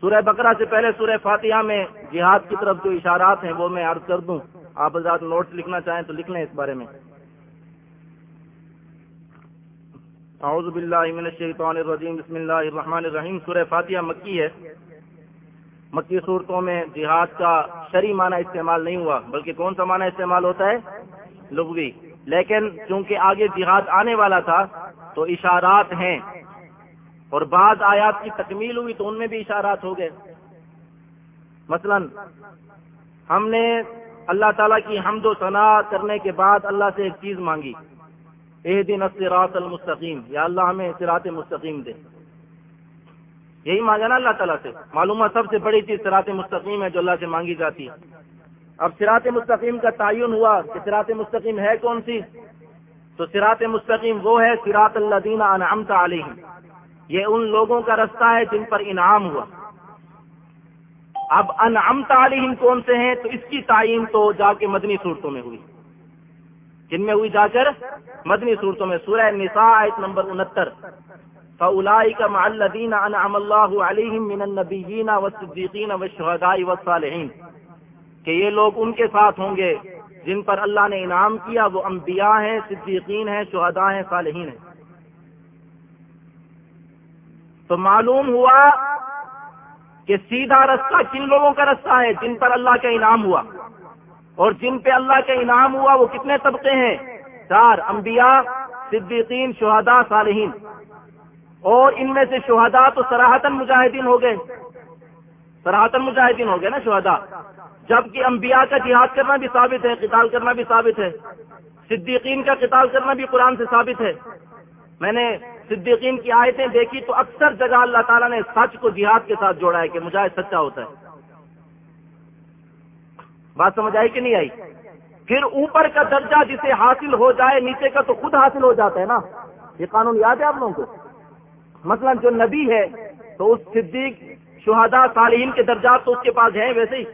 سورہ بقرہ سے پہلے سورہ فاتحہ میں جہاد کی طرف جو اشارات ہیں وہ میں عرض کر دوں۔ آپ حضرات نوٹس لکھنا چاہیں تو لکھ لیں اس بارے میں۔ اعوذ باللہ من الشیطان الرجیم، بسم اللہ الرحمن الرحیم۔ سورہ فاتحہ مکی ہے۔ مکی صورتوں میں جہاد کا شری معنی استعمال نہیں ہوا، بلکہ کون سا معنی استعمال ہوتا ہے؟ لغوی۔ لیکن چونکہ آگے جہاد آنے والا تھا، تو اشارات ہیں۔ اور بعض آیات کی تکمیل ہوئی تو ان میں بھی اشارات ہو گئے۔ مثلا، ہم نے اللہ تعالیٰ کی حمد و صنع کرنے کے بعد اللہ سے ایک چیز مانگی۔ اح دن اسرات المستقیم۔ یا اللہ ہمیں سرات مستقیم دے۔ یہی مانگا نا اللہ تعالیٰ سے۔ معلومہ سب سے بڑی چیز سرات مستقیم ہے جو اللہ سے مانگی جاتی۔ ہے اب سرات مستقیم کا تعین ہوا کہ سرات مستقیم ہے کون سی؟ تو سرات مستقیم وہ ہے سراط اللہ دینا انعمت علیہ یہ ان لوگوں کا رستہ ہے جن پر انعام ہوا۔ اب انعمت علیہم کون سے ہیں؟ تو اس کی تعین تو جا کے مدنی صورتوں میں ہوئی۔ جن میں ہوئی جا کر؟ مدنی صورتوں میں۔ سورہ نساء آیت نمبر انہتر۔ فَأُولَئِكَ مَعَ الَّذِينَ أَنْعَمَ اللَّهُ عَلَيْهِمْ مِنَ النَّبِيِّينَ وَالصِّدِّيقِينَ وَالشُّهَدَاءِ وَالصَّالِحِينَ۔ کہ یہ لوگ ان کے ساتھ ہوں گے جن پر اللہ نے انعام کیا، وہ انبیاء ہیں، صدیقین ہیں، شہداء ہیں، صالحین ہیں۔ تو معلوم ہوا کہ سیدھا رستہ کن لوگوں کا رستہ ہے؟ جن پر اللہ کا انعام ہوا۔ اور جن پہ اللہ کا انعام ہوا، وہ کتنے طبقے ہیں؟ چار، انبیاء، صدیقین، شہداء، صالحین۔ اور ان میں سے شہداء تو سراہتن مجاہدین ہو گئے۔ سراہتن مجاہدین ہو گئے نا شہداء۔ جبکہ انبیاء کا جہاد کرنا بھی ثابت ہے، قتال کرنا بھی ثابت ہے۔ صدیقین کا قتال کرنا بھی قرآن سے ثابت ہے۔ میں نے صدیقین کی آیتیں دیکھی تو اکثر جگہ اللہ تعالیٰ نے سچ کو جہاد کے ساتھ جوڑا ہے کہ مجاہد سچا ہوتا ہے۔ بات سمجھ آئی کہ نہیں آئی؟ پھر اوپر کا درجہ جسے حاصل ہو جائے، نیچے کا تو خود حاصل ہو جاتا ہے نا۔ یہ قانون یاد ہے آپ لوگوں کو؟ مثلا جو نبی ہے، تو اس صدیق شہداء صالحین کے درجات تو اس کے پاس ہیں ویسے ہی۔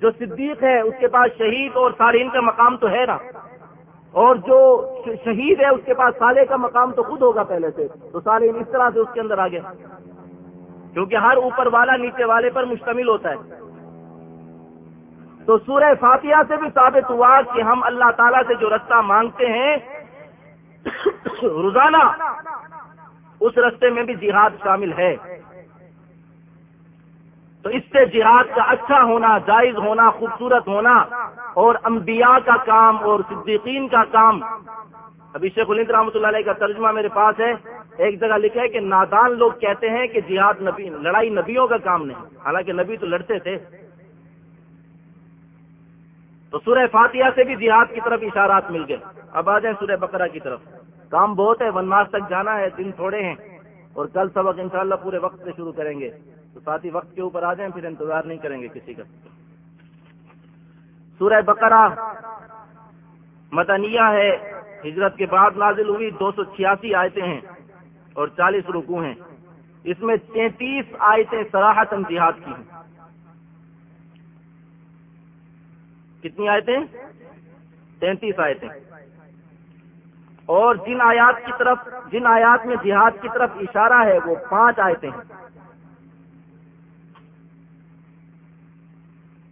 جو صدیق ہے، اس کے پاس شہید اور صالحین کا مقام تو ہے نا۔ اور جو شہید ہے، اس کے پاس سالے کا مقام تو خود ہوگا پہلے سے۔ تو صالحین اس طرح سے اس کے اندر آگے کیونکہ ہر اوپر والا نیچے والے پر مشتمل ہوتا ہے۔ تو سورہ فاتحہ سے بھی ثابت ہوا کہ ہم اللہ تعالیٰ سے جو رستہ مانگتے ہیں، روزانہ اس رستے میں بھی جہاد شامل ہے۔ تو اس سے جہاد کا اچھا ہونا، جائز ہونا، خوبصورت ہونا اور انبیاء کا کام اور صدیقین کا کام۔ ابھی شیخ الند رحمۃ اللہ علیہ کا ترجمہ میرے پاس ہے۔ ایک جگہ لکھا ہے کہ نادان لوگ کہتے ہیں کہ جہاد نبی، لڑائی نبیوں کا کام نہیں۔ حالانکہ نبی تو لڑتے تھے۔ تو سورہ فاتحہ سے بھی جہاد کی طرف اشارات مل گئے۔ اب آ جائیں سورہ بقرہ کی طرف۔ کام بہت ہے ونماس تک جانا ہے، دن تھوڑے ہیں۔ اور کل سبق انشاءاللہ پورے وقت سے شروع کریں گے۔ تو ساتھ ہی وقت کے اوپر آ جائیں، پھر انتظار نہیں کریں گے کسی کا۔ سورہ بقرہ مدنیہ ہے۔ ہجرت کے بعد نازل ہوئی، دو سو چھیاسی آیتیں ہیں اور چالیس رکو ہیں۔ اس میں تینتیس آیتیں سراہتن جہاد کی ہیں۔ کتنی آیتیں؟ تینتیس آیتیں۔ اور جن آیات کی طرف جن آیات میں جہاد کی طرف اشارہ ہے، وہ پانچ آیتیں ہیں۔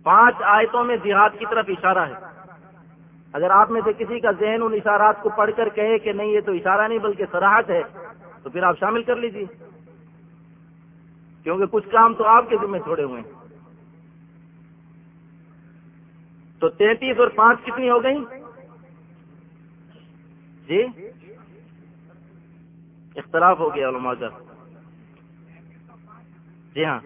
پانچ آیتوں میں جہاد کی طرف اشارہ ہے۔ اگر آپ میں سے کسی کا ذہن ان اشارات کو پڑھ کر کہے کہ نہیں، یہ تو اشارہ نہیں، بلکہ سراہٹ ہے، تو پھر آپ شامل کر لیجیے کیونکہ کچھ کام تو آپ کے ذمہ چھوڑے ہوئے ہیں۔ تو تینتیس اور پانچ کتنی ہو گئی جی؟ اختلاف ہو گیا علماء کا۔ جی ہاں۔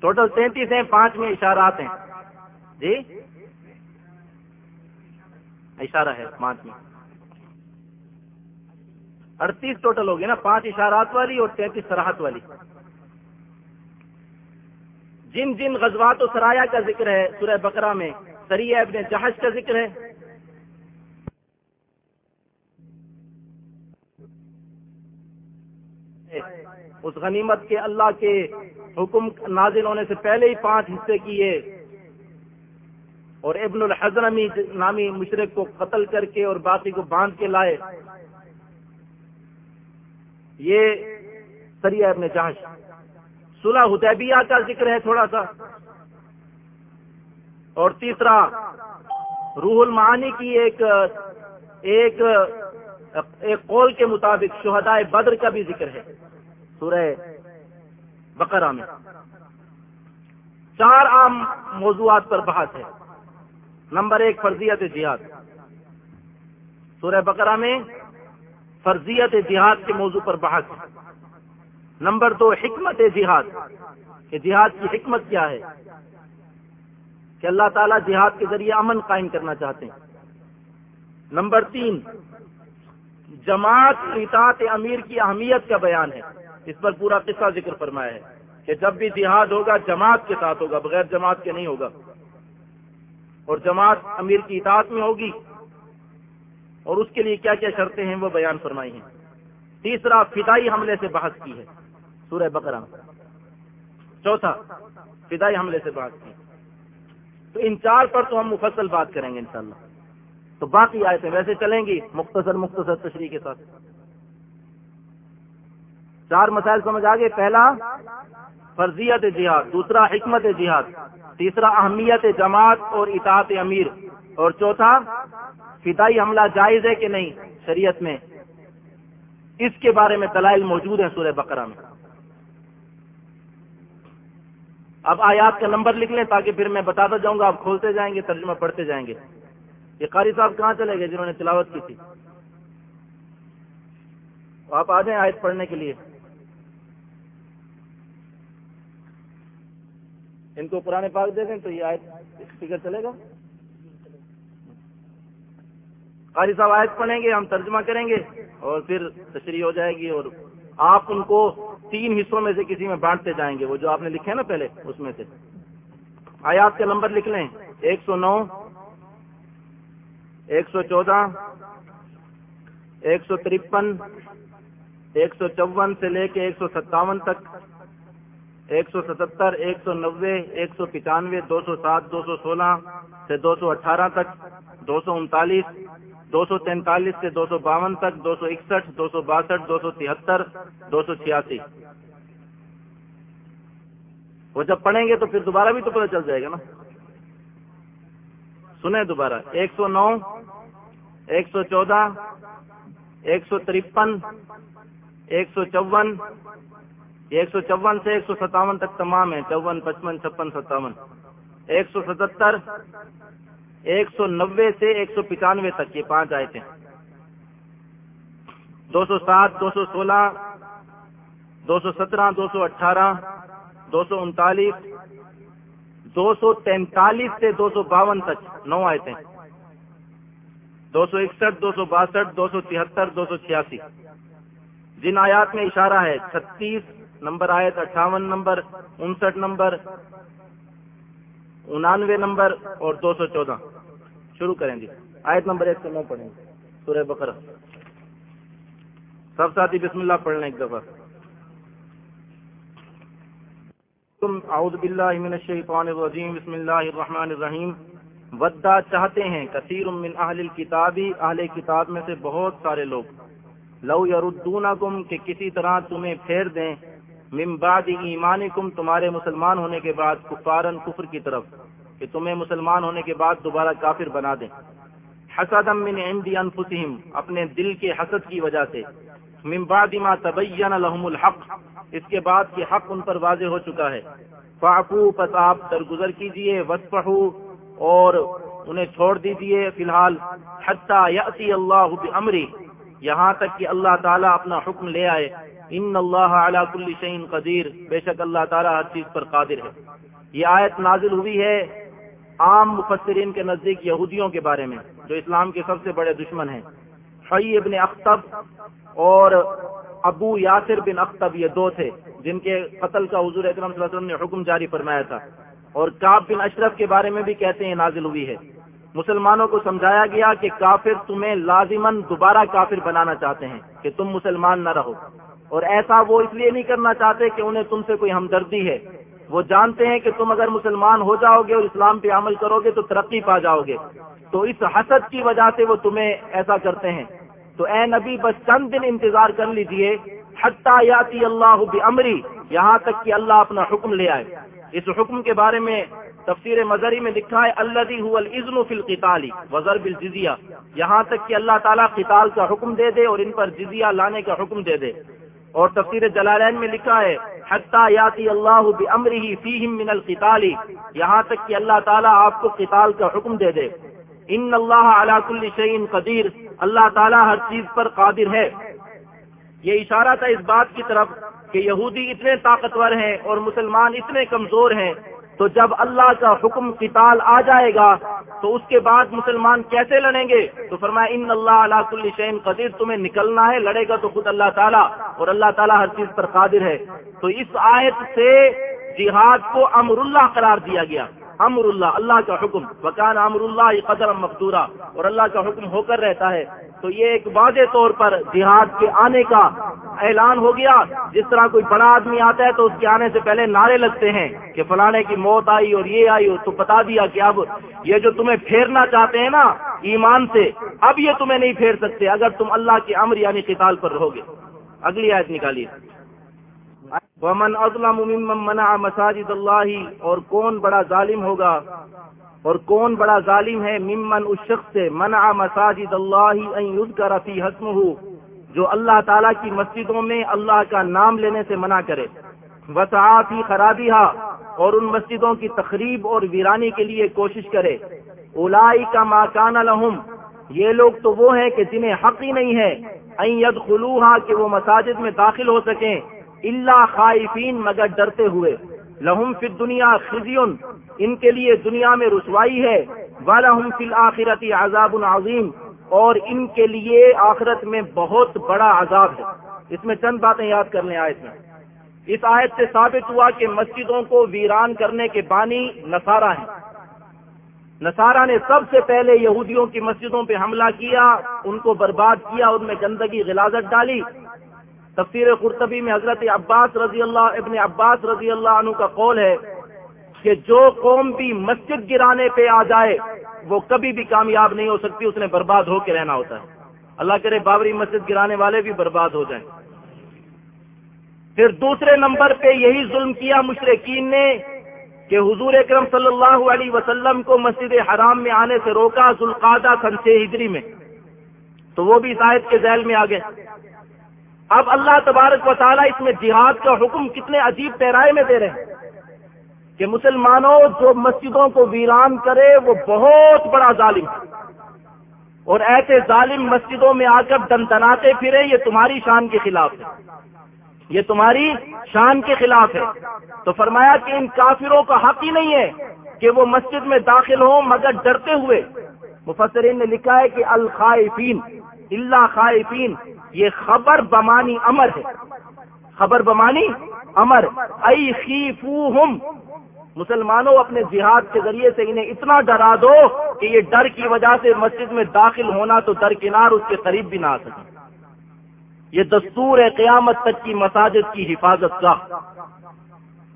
ٹوٹل تینتیس ہیں، پانچ میں اشارات ہیں۔ جی؟ اشارہ ہے، پانچ میں۔ اڑتیس ٹوٹل ہوگی نا، پانچ اشارات والی اور تینتیس سراہت والی۔ جن جن غزوات و سرایا کا ذکر ہے، سورہ بقرہ میں سریہ ابن جہاز کا ذکر ہے۔ اس غنیمت کے اللہ کے حکم نازل ہونے سے پہلے ہی پانچ حصے کیے۔ اور ابن الحضرمی نامی مشرق کو قتل کر کے اور باقی کو باندھ کے لائے۔ یہ سریہ ابن جہاز صلح حدیبیہ کا ذکر ہے تھوڑا سا۔ اور تیسرا، روح المعانی کی ایک ایک ایک قول کے مطابق شہدائے بدر کا بھی ذکر ہے، سورہ بقرہ میں۔ چار عام موضوعات پر بحث ہے۔ نمبر ایک، فرضیت جہاد۔ سورہ بقرہ میں فرضیت جہاد کے موضوع پر بحث ہے۔ نمبر دو، حکمت جہاد، کہ جہاد کی حکمت کیا ہے۔ کہ اللہ تعالیٰ جہاد کے ذریعے امن قائم کرنا چاہتے ہیں۔ نمبر تین، جماعت اطاعت امیر کی اہمیت کا بیان ہے۔ اس پر پورا قصہ ذکر فرمایا ہے کہ جب بھی جہاد ہوگا، جماعت کے ساتھ ہوگا، بغیر جماعت کے نہیں ہوگا۔ اور جماعت امیر کی اطاعت میں ہوگی۔ اور اس کے لیے کیا کیا شرطیں ہیں، وہ بیان فرمائی ہیں۔ تیسرا، فدائی حملے سے بحث کی ہے۔ سورہ بقرہ۔ چوتھا، فدائی حملے سے بات کی۔ تو ان چار پر تو ہم مفصل بات کریں گے انشاءاللہ۔ تو باقی آئے تھے ویسے چلیں گی، مختصر مختصر تشریح کے ساتھ۔ چار مسائل سمجھ آگے۔ پہلا، فرضیت جہاد، دوسرا، حکمت جہاد، تیسرا، اہمیت جماعت اور اطاعت امیر، اور چوتھا، فدائی حملہ جائز ہے کہ نہیں شریعت میں۔ اس کے بارے میں دلائل موجود ہیں سورہ بقرہ میں۔ اب آیات کا نمبر لکھ لیں تاکہ پھر میں بتاتا جاؤں گا، آپ کھولتے جائیں گے، ترجمہ پڑھتے جائیں گے۔ یہ قاری صاحب کہاں چلے گئے جنہوں نے تلاوت کی تھی؟ آپ آ جائیں آیت پڑھنے کے لیے۔ ان کو پرانے پاک دے دیں تو یہ آیت اسپیکر چلے گا۔ قاری صاحب آیت پڑھیں گے، ہم ترجمہ کریں گے اور پھر تشریح ہو جائے گی اور آپ ان کو تین حصوں میں سے کسی میں بانٹتے جائیں گے، وہ جو آپ نے لکھے نا پہلے، اس میں سے۔ آیات کا نمبر لکھ لیں۔ ایک سو نو، ایک سو چودہ، ایک سو ترپن، ایک سو چون سے لے کے ایک سو ستاون تک، ایک سو ستہتر ایک سو نوے، ایک سو پچانوے، دو سو سات، دو سو سولہ سے دو سو اٹھارہ تک، دو سو انتالیس دو سو تینتالیس سے دو سو باون تک، دو سو اکسٹھ، دو سو باسٹھ، دو سو تہتر، دو سو چھیاسی۔ وہ جب پڑھیں گے تو پھر دوبارہ بھی تو پتہ چل جائے گا نا۔ سنیں دوبارہ۔ ایک سو نو، ایک سو چودہ، ایک سو ترپن، ایک سو چون، ایک سو چون سے ایک سو ستاون تک تمام ہے چون، پچپن، چھپن، ستاون۔ ایک سو ستہتر ایک سو نوے سے ایک سو پچانوے تک یہ پانچ آئے تھے دو سو سات دو سو سولہ دو سو سترہ دو سو اٹھارہ دو سو انتالیس دو سو تینتالیس سے دو سو باون تک نو آئے تھے دو سو اکسٹھ دو سو باسٹھ دو سو تہتر دو سو چھیاسی جن آیات میں اشارہ ہے چھتیس نمبر آیت اٹھاون نمبر انسٹھ نمبر انانوے نمبر اور دو سو چودہ۔ شروع کریں گے آیت نمبر ایک سو نو پڑھیں۔ سورہ بکر سب ساتھی بسم اللہ پڑھ لیں ایک دفعہ۔ تم اعوذ باللہ من الشیطان الرجیم، بسم اللہ الرحمن الرحیم۔ ودا چاہتے ہیں کثیر من اہل الكتابی اہل کتاب میں سے بہت سارے لوگ۔ لو یردونکم کہ کسی طرح تمہیں پھیر دیں۔ من بعد ایمانکم، تمہارے مسلمان ہونے کے بعد کفارن کفر کی طرف، کہ تمہیں مسلمان ہونے کے بعد دوبارہ کافر بنا دیں۔ حسدم من عند انفسهم اپنے دل کے حسد کی وجہ سے۔ من بعد ما تبین لهم الحق، اس کے بعد کہ حق ان پر واضح ہو چکا ہے۔ فاعفو پس آپ درگزر کیجیے وصفحوا اور انہیں چھوڑ دیجیے۔ فی الحال، حتی یأتی اللہ بامری یہاں تک کہ اللہ تعالیٰ اپنا حکم لے آئے۔ ان اللہ علی کل شعین قدیر۔ بے شک اللہ تعالیٰ ہر چیز پر قادر ہے۔ یہ آیت نازل ہوئی ہے عام مفسرین کے نزدیک یہودیوں کے بارے میں، جو اسلام کے سب سے بڑے دشمن ہیں۔ فی ابن اختب اور ابو یاسر بن اختب یہ دو تھے، جن کے قتل کا حضور اکرم صلی اللہ علیہ وسلم نے حکم جاری فرمایا تھا۔ اور کاب بن اشرف کے بارے میں بھی کہتے ہیں نازل ہوئی ہے۔ مسلمانوں کو سمجھایا گیا کہ کافر تمہیں لازمن دوبارہ کافر بنانا چاہتے ہیں، کہ تم مسلمان نہ رہو۔ اور ایسا وہ اس لیے نہیں کرنا چاہتے کہ انہیں تم سے کوئی ہمدردی ہے۔ وہ جانتے ہیں کہ تم اگر مسلمان ہو جاؤ گے اور اسلام پہ عمل کرو گے تو ترقی پا جاؤ گے۔ تو اس حسد کی وجہ سے وہ تمہیں ایسا کرتے ہیں۔ تو اے نبی، بس چند دن انتظار کر لیجیے۔ حتیٰ یاتی اللہ بمری یہاں تک کہ اللہ اپنا حکم لے آئے۔ اس حکم کے بارے میں تفسیر مظہری میں لکھا ہے اللہ فی القتالی وزر بالجزیہ یہاں تک کہ اللہ تعالیٰ قتال کا حکم دے دے اور ان پر جزیہ لانے کا حکم دے دے۔ اور تفسیر جلالین میں لکھا ہے، حتیٰ یاتی اللہ بمری فیم من القتال، یہاں تک کہ اللہ تعالیٰ آپ کو قتال کا حکم دے دے۔ ان اللہ علا کل شعین قدیر، اللہ تعالیٰ ہر چیز پر قادر ہے۔ یہ اشارہ تھا اس بات کی طرف کہ یہودی اتنے طاقتور ہیں اور مسلمان اتنے کمزور ہیں تو جب اللہ کا حکم قتال آ جائے گا، تو اس کے بعد مسلمان کیسے لڑیں گے؟ تو فرمایا، ان اللہ علیہ کل شعین قدیر، تمہیں نکلنا ہے، لڑے گا تو خود اللہ تعالیٰ، اور اللہ تعالیٰ ہر چیز پر قادر ہے۔ تو اس آیت سے جہاد کو امر اللہ قرار دیا گیا۔ امر اللہ اللہ کا حکم۔ وکان امر اللہ قدر مقدورہ اور اللہ کا حکم ہو کر رہتا ہے۔ تو یہ ایک واضح طور پر جہاد کے آنے کا اعلان ہو گیا۔ جس طرح کوئی بڑا آدمی آتا ہے تو اس کے آنے سے پہلے نعرے لگتے ہیں کہ فلانے کی موت آئی اور یہ آئی اور تو بتا دیا کہ اب یہ جو تمہیں پھیرنا چاہتے ہیں نا ایمان سے، اب یہ تمہیں نہیں پھیر سکتے اگر تم اللہ کے امر یعنی قتال پر رہو گے۔ اگلی آیت نکالیے۔ ومن اظلم ممن منع مساجد اللہ، اور کون بڑا ظالم ہوگا؟ اور کون بڑا ظالم ہے؟ ممن اس شخص سے منع مساجد اللہ ان یذکر فی حسمہ، جو اللہ تعالیٰ کی مسجدوں میں اللہ کا نام لینے سے منع کرے۔ وسعافی خرابی اور ان مسجدوں کی تقریب اور ویرانی کے لیے کوشش کرے۔ اولائی کا ماکان لہم، یہ لوگ تو وہ ہیں کہ جنہیں حق ہی نہیں ہے۔ ید خلوحا کہ وہ مساجد میں داخل ہو سکیں۔ اللہ خائفین مگر ڈرتے ہوئے۔ لہم فی دنیا خزیون، ان کے لیے دنیا میں رسوائی ہے۔ والم فی الآخرتی عذاب العظیم اور ان کے لیے آخرت میں بہت بڑا عذاب ہے۔ اس میں چند باتیں یاد کرنے آئے تھے اس آیت سے ثابت ہوا کہ مسجدوں کو ویران کرنے کے بانی نصارہ ہیں۔ نصارہ نے سب سے پہلے یہودیوں کی مسجدوں پہ حملہ کیا، ان کو برباد کیا، ان میں گندگی، غلازت ڈالی۔ تفسیر قرطبی میں حضرت عباس رضی اللہ ابن عباس رضی اللہ عنہ کا قول ہے کہ جو قوم بھی مسجد گرانے پہ آ جائے، وہ کبھی بھی کامیاب نہیں ہو سکتی، اس نے برباد ہو کے رہنا ہوتا ہے۔ اللہ کرے بابری مسجد گرانے والے بھی برباد ہو جائیں۔ پھر دوسرے نمبر پہ یہی ظلم کیا مشرقین نے کہ حضور اکرم صلی اللہ علیہ وسلم کو مسجد حرام میں آنے سے روکا ذوالقادہ سن سے ہجری میں۔ تو وہ بھی شاید کے ذیل میں آ گئے۔ اب اللہ تبارک و تعالیٰ اس میں جہاد کا حکم کتنے عجیب پیرائے میں دے رہے ہیں کہ مسلمانوں جو مسجدوں کو ویران کرے، وہ بہت بڑا ظالم ہے۔ اور ایسے ظالم مسجدوں میں آ کر دن تناتے پھرے، یہ تمہاری شان کے خلاف ہے۔ یہ تمہاری شان کے خلاف ہے۔ تو فرمایا کہ ان کافروں کا حق ہی نہیں ہے کہ وہ مسجد میں داخل ہوں، مگر ڈرتے ہوئے۔ مفسرین نے لکھا ہے کہ الخائفین، اللہ خائفین یہ خبر بمانی امر ہے۔ خبر بمانی امر۔ ائی خیفوہم مسلمانوں اپنے جہاد کے ذریعے سے انہیں اتنا ڈرا دو کہ یہ ڈر کی وجہ سے مسجد میں داخل ہونا تو درکنار اس کے قریب بھی نہ آ سکے۔ یہ دستور ہے قیامت تک کی مساجد کی حفاظت کا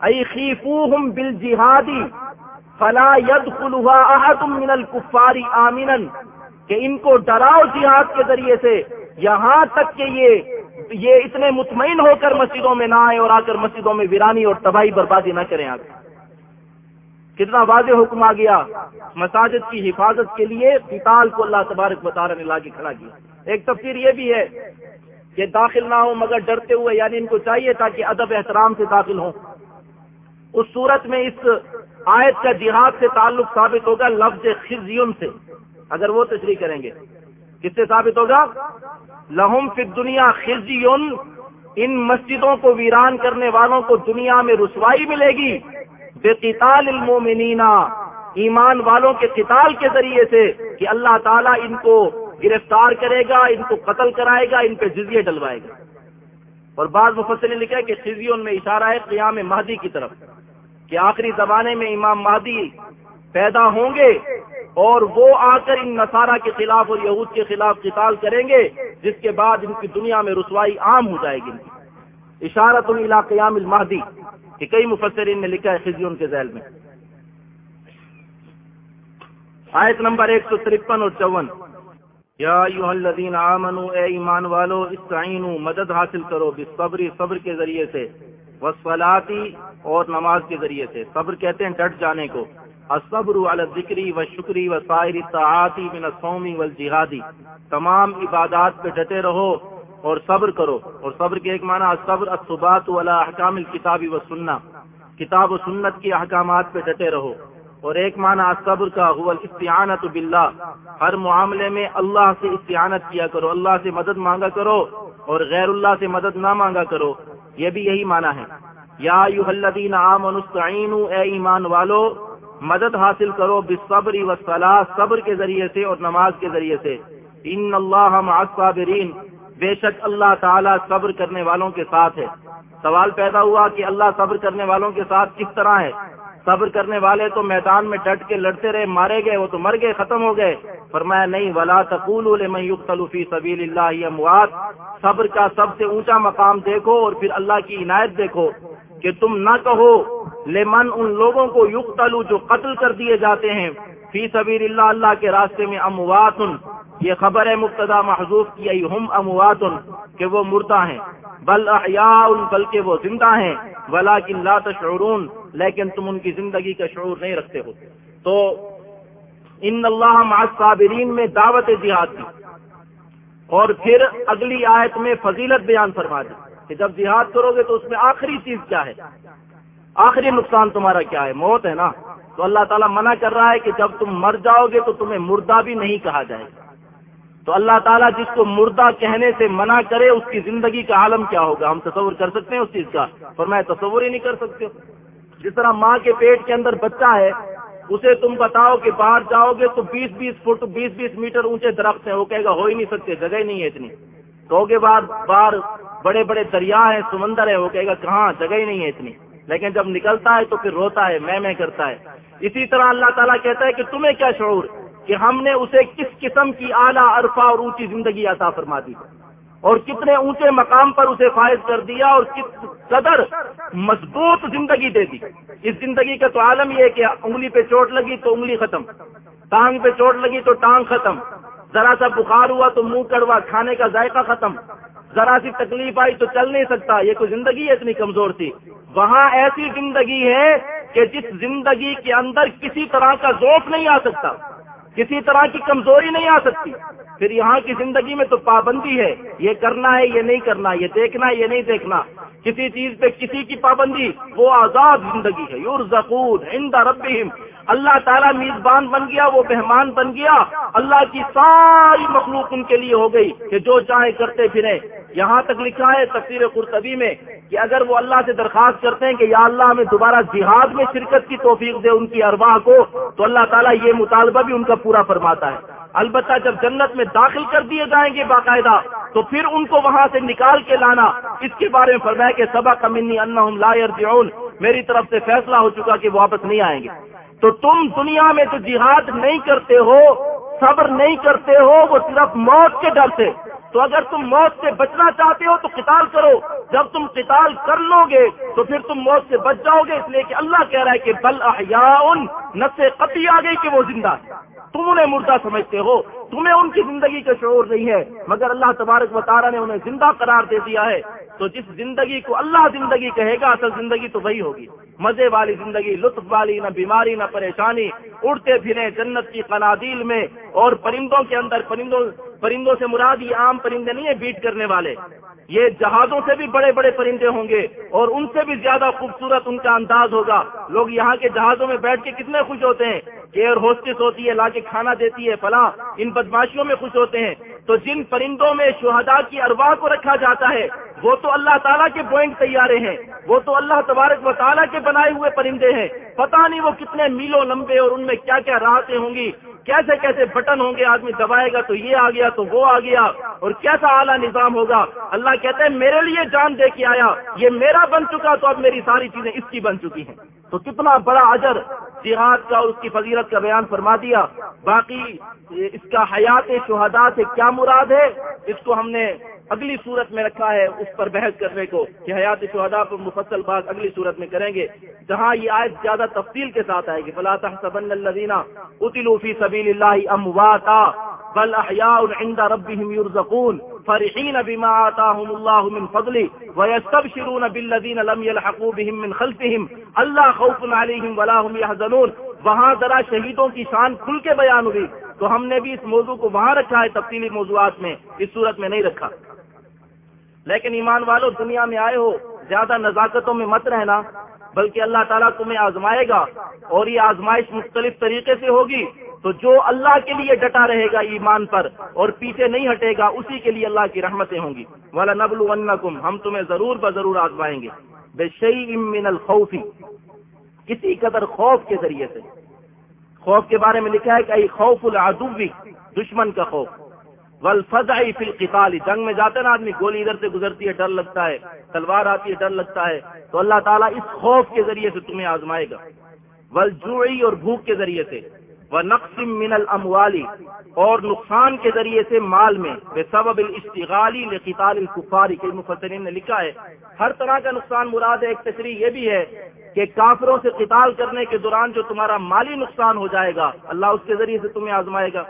ائی خیفوہم بالجہادی فلا يدخلها من الكفار آمنا۔ کہ ان کو ڈراؤ جہاد کے ذریعے سے۔ یہاں تک کہ یہ یہ اتنے مطمئن ہو کر مسجدوں میں نہ آئے اور آ کر مسجدوں میں ویرانی اور تباہی بربادی نہ کریں آگے۔ کتنا واضح حکم آ گیا۔ مساجد کی حفاظت کے لیے پتال کو اللہ تبارک بطار نے لا کے کھڑا کیا۔ ایک تفسیر یہ بھی ہے کہ داخل نہ ہو مگر ڈرتے ہوئے یعنی ان کو چاہیے تھا کہ ادب احترام سے داخل ہوں۔ اس صورت میں اس آیت کا جہاد سے تعلق ثابت ہوگا لفظ خزیون سے۔ اگر وہ تشریح کریں گے۔ کس سے ثابت ہوگا؟ لہم فی دنیا خزیون، ان مسجدوں کو ویران کرنے والوں کو دنیا میں رسوائی ملے گی۔ بے قتال المومنین، ایمان والوں کے قتال کے ذریعے سے کہ اللہ تعالیٰ ان کو گرفتار کرے گا، ان کو قتل کرائے گا، ان پہ جزیے ڈلوائے گا۔ اور بعض مفسر نے لکھا ہے کہ خزیون میں اشارہ ہے قیام مہدی کی طرف، کہ آخری زمانے میں امام مہدی پیدا ہوں گے اور وہ آ کر ان نصارہ کے خلاف اور یہود کے خلاف قتال کریں گے، جس کے بعد ان کی دنیا میں رسوائی عام ہو جائے گی۔ اشارت اللہ قیام المہدی، کہ کئی مفسرین نے لکھا ہے خزیون کے ذیل میں۔ آیت نمبر ایک سو ترپن اور چون۔ یا الذین آمنو اے ایمان والو استعینو مدد حاصل کرو بصبری صبر کے ذریعے سے۔ وسفلاتی اور نماز کے ذریعے سے۔ صبر کہتے ہیں ڈٹ جانے کو۔ الصبر علی الذکری و شکری و سائر تعاتی من الصومی والجہادی تمام عبادات پہ ڈٹے رہو اور صبر کرو. اور صبر کے ایک معنی صبر الصبات والا احکام الکتابی و سننا کتاب و سنت کے احکامات پہ ڈٹے رہو. اور ایک معنی صبر کا هو الاستعانت باللہ. ہر معاملے میں اللہ سے استعانت کیا کرو. اللہ سے مدد مانگا کرو اور غیر اللہ سے مدد نہ مانگا کرو. یہ بھی یہی معنی ہے. یا ایوہ الذین آمنوا استعینوا، اے ایمان والو مدد حاصل کرو بصبری و صلاح صبر کے ذریعے سے اور نماز کے ذریعے سے۔ ان اللہ مع الصابرین، بے شک اللہ تعالیٰ صبر کرنے والوں کے ساتھ ہے۔ سوال پیدا ہوا کہ اللہ صبر کرنے والوں کے ساتھ کس طرح ہے؟ صبر کرنے والے تو میدان میں ڈٹ کے لڑتے رہے، مارے گئے، وہ تو مر گئے، ختم ہو گئے۔ فرمایا، نہیں، ولا تقول فی سبیل اللہ اموات صبر کا سب سے اونچا مقام دیکھو اور پھر اللہ کی عنایت دیکھو کہ تم نہ کہو لمن ان لوگوں کو یقتلو جو قتل کر دیے جاتے ہیں. فی سبیل اللہ اللہ کے راستے میں اموات یہ خبر ہے مقتدا محضوف کی ہم اموات کہ وہ مردہ ہیں. بل احیاء، بلکہ وہ زندہ ہیں. ولیکن لا تشعرون، لیکن تم ان کی زندگی کا شعور نہیں رکھتے ہو. تو ان اللہ مع میں دعوت جہاد کی. اور پھر اگلی آیت میں فضیلت بیان فرما دی، کہ جب جہاد کرو گے تو اس میں آخری چیز کیا ہے؟ آخری نقصان تمہارا کیا ہے؟ موت ہے نا؟ تو اللہ تعالیٰ منع کر رہا ہے کہ جب تم مر جاؤ گے تو تمہیں مردہ بھی نہیں کہا جائے گا۔ تو اللہ تعالیٰ جس کو مردہ کہنے سے منع کرے، اس کی زندگی کا عالم کیا ہوگا؟ ہم تصور کر سکتے ہیں اس چیز کا۔ پر میں تصور ہی نہیں کر سکتے جس طرح ماں کے پیٹ کے اندر بچہ ہے، اسے تم بتاؤ کہ باہر جاؤ گے تو بیس بیس فٹ، بیس بیس میٹر اونچے درخت ہیں۔ وہ کہے گا، ہو ہی نہیں سکتے، جگہ ہی نہیں ہے اتنی۔ تو کے بعد باہر بڑے بڑے دریا ہیں، سمندر ہے وہ کہے گا، کہاں؟ جگہ ہی نہیں ہے اتنی۔ لیکن جب نکلتا ہے تو پھر روتا ہے، میں میں کرتا ہے۔ اسی طرح اللہ تعالیٰ کہتا ہے کہ تمہیں کیا شعور؟ کہ ہم نے اسے کس قسم کی اعلیٰ، عرفہ اور اونچی زندگی عطا فرما دی۔ اور کتنے اونچے مقام پر اسے فائز کر دیا اور کس قدر مضبوط زندگی دے دی۔ اس زندگی کا تو عالم یہ ہے کہ انگلی پہ چوٹ لگی تو انگلی ختم، ٹانگ پہ چوٹ لگی تو ٹانگ ختم۔ ذرا سا بخار ہوا تو منہ کڑوا، کھانے کا ذائقہ ختم۔ ذرا سی تکلیف آئی تو چل نہیں سکتا، یہ کوئی زندگی اتنی کمزور تھی وہاں ایسی زندگی ہے کہ جس زندگی کے اندر کسی طرح کا ذوق نہیں آ سکتا، کسی طرح کی کمزوری نہیں آ سکتی۔ پھر یہاں کی زندگی میں تو پابندی ہے، یہ کرنا ہے، یہ نہیں کرنا، یہ دیکھنا ہے، یہ نہیں دیکھنا۔ کسی چیز پہ کسی کی پابندی، وہ آزاد زندگی ہے۔ یور زخود ہند ربیم اللہ تعالیٰ میزبان بن گیا، وہ مہمان بن گیا۔ اللہ کی ساری مخلوق ان کے لیے ہو گئی کہ جو چاہے کرتے پھرے یہاں تک لکھا ہے تفسیر قرطبی میں کہ اگر وہ اللہ سے درخواست کرتے ہیں کہ یا اللہ ہمیں دوبارہ جہاد میں شرکت کی توفیق دے ان کی ارواح کو، تو اللہ تعالیٰ یہ مطالبہ بھی ان کا پورا فرماتا ہے۔ البتہ جب جنت میں داخل کر دیے جائیں گے باقاعدہ، تو پھر ان کو وہاں سے نکال کے لانا۔ اس کے بارے میں فرمایا کہ سبا کمنی ان لائر میری طرف سے فیصلہ ہو چکا کہ واپس نہیں آئیں گے۔ تو تم دنیا میں جو جہاد نہیں کرتے ہو، صبر نہیں کرتے ہو، وہ صرف موت کے ڈر سے۔ تو اگر تم موت سے بچنا چاہتے ہو تو قتال کرو۔ جب تم قتال کر لو گے تو پھر تم موت سے بچ جاؤ گے۔ اس لیے کہ اللہ کہہ رہا ہے کہ بل احیاء نس قطعی آ گئی کہ وہ زندہ تم انہیں مردہ سمجھتے ہو۔ تمہیں ان کی زندگی کا شعور نہیں ہے۔ مگر اللہ تبارک و تعالیٰ نے انہیں زندہ قرار دے دیا ہے۔ تو جس زندگی کو اللہ زندگی کہے گا، اصل زندگی تو وہی ہوگی۔ مزے والی زندگی، لطف والی، نہ بیماری، نہ پریشانی۔ اڑتے پھرے جنت کی قنادیل میں اور پرندوں کے اندر، پرندوں پرندوں سے مراد یہ عام پرندے نہیں ہیں بیٹ کرنے والے۔ یہ جہازوں سے بھی بڑے بڑے پرندے ہوں گے اور ان سے بھی زیادہ خوبصورت ان کا انداز ہوگا۔ لوگ یہاں کے جہازوں میں بیٹھ کے کتنے خوش ہوتے ہیں۔ ایئر ہوسٹس ہوتی ہے، لا کے کھانا دیتی ہے، فلاں۔ ان بدماشیوں میں خوش ہوتے ہیں۔ تو جن پرندوں میں شہداء کی ارواح کو رکھا جاتا ہے، وہ تو اللہ تعالیٰ کے بوئنگ تیارے ہیں۔ وہ تو اللہ تبارک و تعالیٰ کے بنائے ہوئے پرندے ہیں۔ پتہ نہیں وہ کتنے میلوں لمبے اور ان میں کیا کیا راحتیں ہوں گی۔ کیسے کیسے بٹن ہوں گے، آدمی دبائے گا تو یہ آ گیا، تو وہ آ گیا، اور کیسا اعلیٰ نظام ہوگا؟ اللہ کہتے ہیں میرے لیے جان دے کے آیا، یہ میرا بن چکا تو اب میری ساری چیزیں اس کی بن چکی ہیں۔ تو کتنا بڑا اجر جہاد کا اور اس کی فضیلت کا بیان فرما دیا۔ باقی اس کا حیات شہداء سے کیا مراد ہے؟ اس کو ہم نے اگلی صورت میں رکھا ہے اس پر بحث کرنے کو کہ حیات شہدا پر مفصل بات اگلی صورت میں کریں گے، جہاں یہ آیت زیادہ تفصیل کے ساتھ آئے گی۔ فلا تحسبن الذين قتلوا في سبيل الله امواتا بل احياء عند ربهم يرزقون فرحين بما آتاهم الله من فضله ويستبشرون بالذين لم يلحقوا بهم من خلفهم اللہ خوف عليهم ولا هم يحزنون۔ وہاں ذرا شہیدوں کی شان کھل کے بیان ہوئی۔ تو ہم نے بھی اس موضوع کو وہاں رکھا ہے تفصیلی موضوعات میں، اس صورت میں نہیں رکھا۔ لیکن ایمان والو دنیا میں آئے ہو، زیادہ نزاکتوں میں مت رہنا، بلکہ اللہ تعالیٰ تمہیں آزمائے گا۔ اور یہ آزمائش مختلف طریقے سے ہوگی، تو جو اللہ کے لیے ڈٹا رہے گا ایمان پر اور پیچھے نہیں ہٹے گا، اسی کے لیے اللہ کی رحمتیں ہوں گی۔ والا نبل ہم تمہیں ضرور بضرور آزمائیں گے۔ بے شعی من الخوفی کسی قدر خوف کے ذریعے سے۔ خوف کے بارے میں لکھا ہے کہ خوف العدوی دشمن کا خوف۔ ول فضائی فل جنگ میں جاتے نا آدمی، گولی ادھر سے گزرتی ہے، ڈر لگتا ہے، تلوار آتی ہے، ڈر لگتا ہے۔ تو اللہ تعالیٰ اس خوف کے ذریعے سے تمہیں آزمائے گا۔ ولجوئی اور بھوک کے ذریعے سے۔ وہ نقصم من الاموالی اور نقصان کے ذریعے سے مال میں۔ بے سبب الاشتغالی لقتال الکفاری کے مفسرین نے لکھا ہے، ہر طرح کا نقصان مراد ہے، ایک تشریح یہ بھی ہے کہ کافروں سے قتال کرنے کے دوران جو تمہارا مالی نقصان ہو جائے گا، اللہ اس کے ذریعے سے تمہیں آزمائے گا۔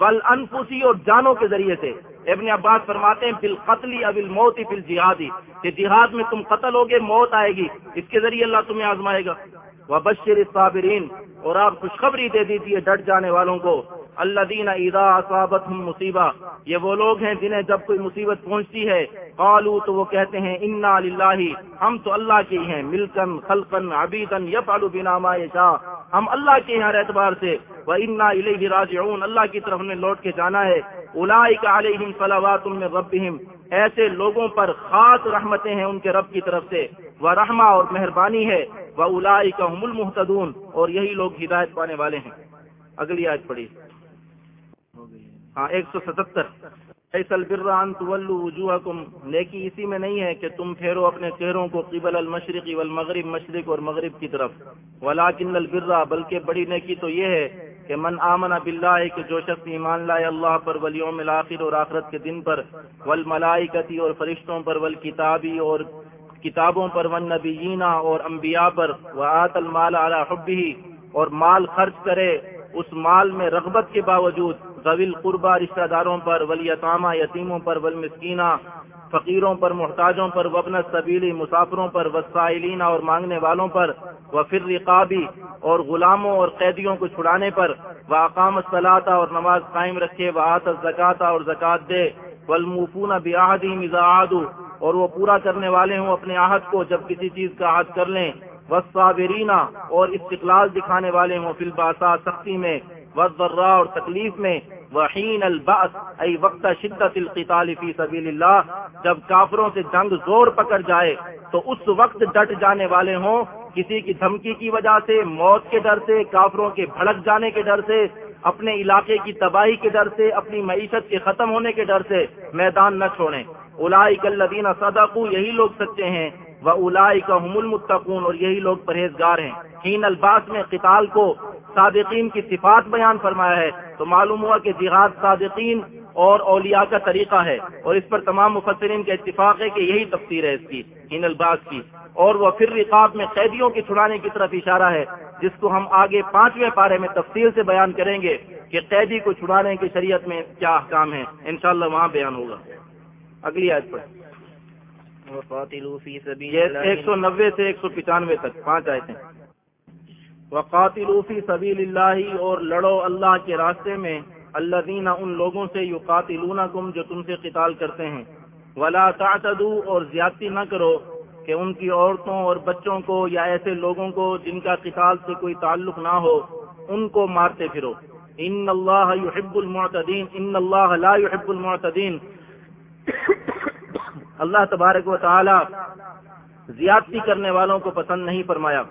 ول انفسی اور جانوں کے ذریعے سے۔ ابن عباس فرماتے ہیں فل قتلی اب الموت فل جہادی کہ جہاد میں تم قتل ہوگے، موت آئے گی۔ اس کے ذریعے اللہ تمہیں آزمائے گا۔ وہ بشر صابرین اور آپ خوشخبری دے دیجیے ڈٹ جانے والوں کو۔ اللہ دین ادا اصابت مصیبہ، یہ وہ لوگ ہیں جنہیں جب کوئی مصیبت پہنچتی ہے قالو تو وہ کہتے ہیں، انا اللہ ہم تو اللہ کے ہیں ملکن خلقن عبیدن یف بنا ما ہم اللہ کے ہر اعتبار سے۔ وہ انا الیہ راجعون۔ اللہ کی طرف نے لوٹ کے جانا ہے۔ اولئک علیہم صلوات من ربہم ایسے لوگوں پر خاص رحمتیں ہیں ان کے رب کی طرف سے۔ وہ رحمہ اور مہربانی ہے۔ وہ اولئک هم المهتدون۔ اور یہی لوگ ہدایت پانے والے ہیں۔ اگلی آج پڑھی ہاں ایک سو ستہتر ایسل بران وجوہکم نیکی اسی میں نہیں ہے کہ تم پھیرو اپنے چہروں کو قبل المشرقی والمغرب، مشرق اور مغرب کی طرف۔ ولاکن البرا بلکہ بڑی نیکی تو یہ ہے کہ من آمن باللہ، کہ جو شخص ایمان لائے اللہ پر ولیوم الاخر اور آخرت کے دن پر والملائکتی اور فرشتوں پر والکتابی اور کتابوں پر والنبیینہ اور انبیاء پر۔ وآت المال علی حبہ اور مال خرچ کرے، اس مال میں رغبت کے باوجود طویل قربا رشتہ داروں پر ولیطامہ یتیموں پر ول مسکینہ، فقیروں پر، محتاجوں پر وبن سبیلی مسافروں پر وسائلینہ اور مانگنے والوں پر و فر رقابی اور غلاموں اور قیدیوں کو چھڑانے پر وہ اقام صلاح اور نماز قائم رکھے وہ زکاتہ اور زکات دے ولمفون بیاہدی مزاحد اور وہ پورا کرنے والے ہوں اپنے آہد کو جب کسی چیز کا عہد کر لیں وصابرینہ اور استقلال دکھانے والے ہوں فلباسا سختی میں وضرا اور تکلیف میں وحین الباس ای وقت شدت القتال فی سبیل اللہ، جب کافروں سے جنگ زور پکڑ جائے، تو اس وقت ڈٹ جانے والے ہوں، کسی کی دھمکی کی وجہ سے، موت کے ڈر سے، کافروں کے بھڑک جانے کے ڈر سے، اپنے علاقے کی تباہی کے ڈر سے، اپنی معیشت کے ختم ہونے کے ڈر سے میدان نہ چھوڑیں۔ الائی کلین صدقو یہی لوگ سچے ہیں۔ وہ الائی کا حمل متقون اور یہی لوگ پرہیزگار ہیں۔ ہین الباس میں قتال کو صادقین کی صفات بیان فرمایا ہے تو معلوم ہوا کہ جہاد صادقین اور اولیاء کا طریقہ ہے اور اس پر تمام مفسرین کا اتفاق ہے کہ یہی تفسیر ہے اس کی ہین الباس کی۔ اور وہ پھر رقاب میں قیدیوں کی چھڑانے کی طرف اشارہ ہے جس کو ہم آگے پانچویں پارے میں تفصیل سے بیان کریں گے کہ قیدی کو چھڑانے کی شریعت میں کیا احکام ہے انشاءاللہ وہاں بیان ہوگا۔ اگلی آیت پر۔ ایک سو نبے سے ایک سو پچانوے تک پانچ آئے تھے وقاتل فی سبیل اللہ اور لڑو اللہ کے راستے میں اللہ دینا ان لوگوں سے یو قاتل جو تم سے قتال کرتے ہیں۔ ولا تعتدو اور زیادتی نہ کرو کہ ان کی عورتوں اور بچوں کو یا ایسے لوگوں کو جن کا قتال سے کوئی تعلق نہ ہو، ان کو مارتے پھرو۔ ان اللہ يحب المعتدین، ان اللہ لا يحب المعتدین۔ اللہ تبارک و تعالی زیادتی کرنے والوں کو پسند نہیں فرمایا،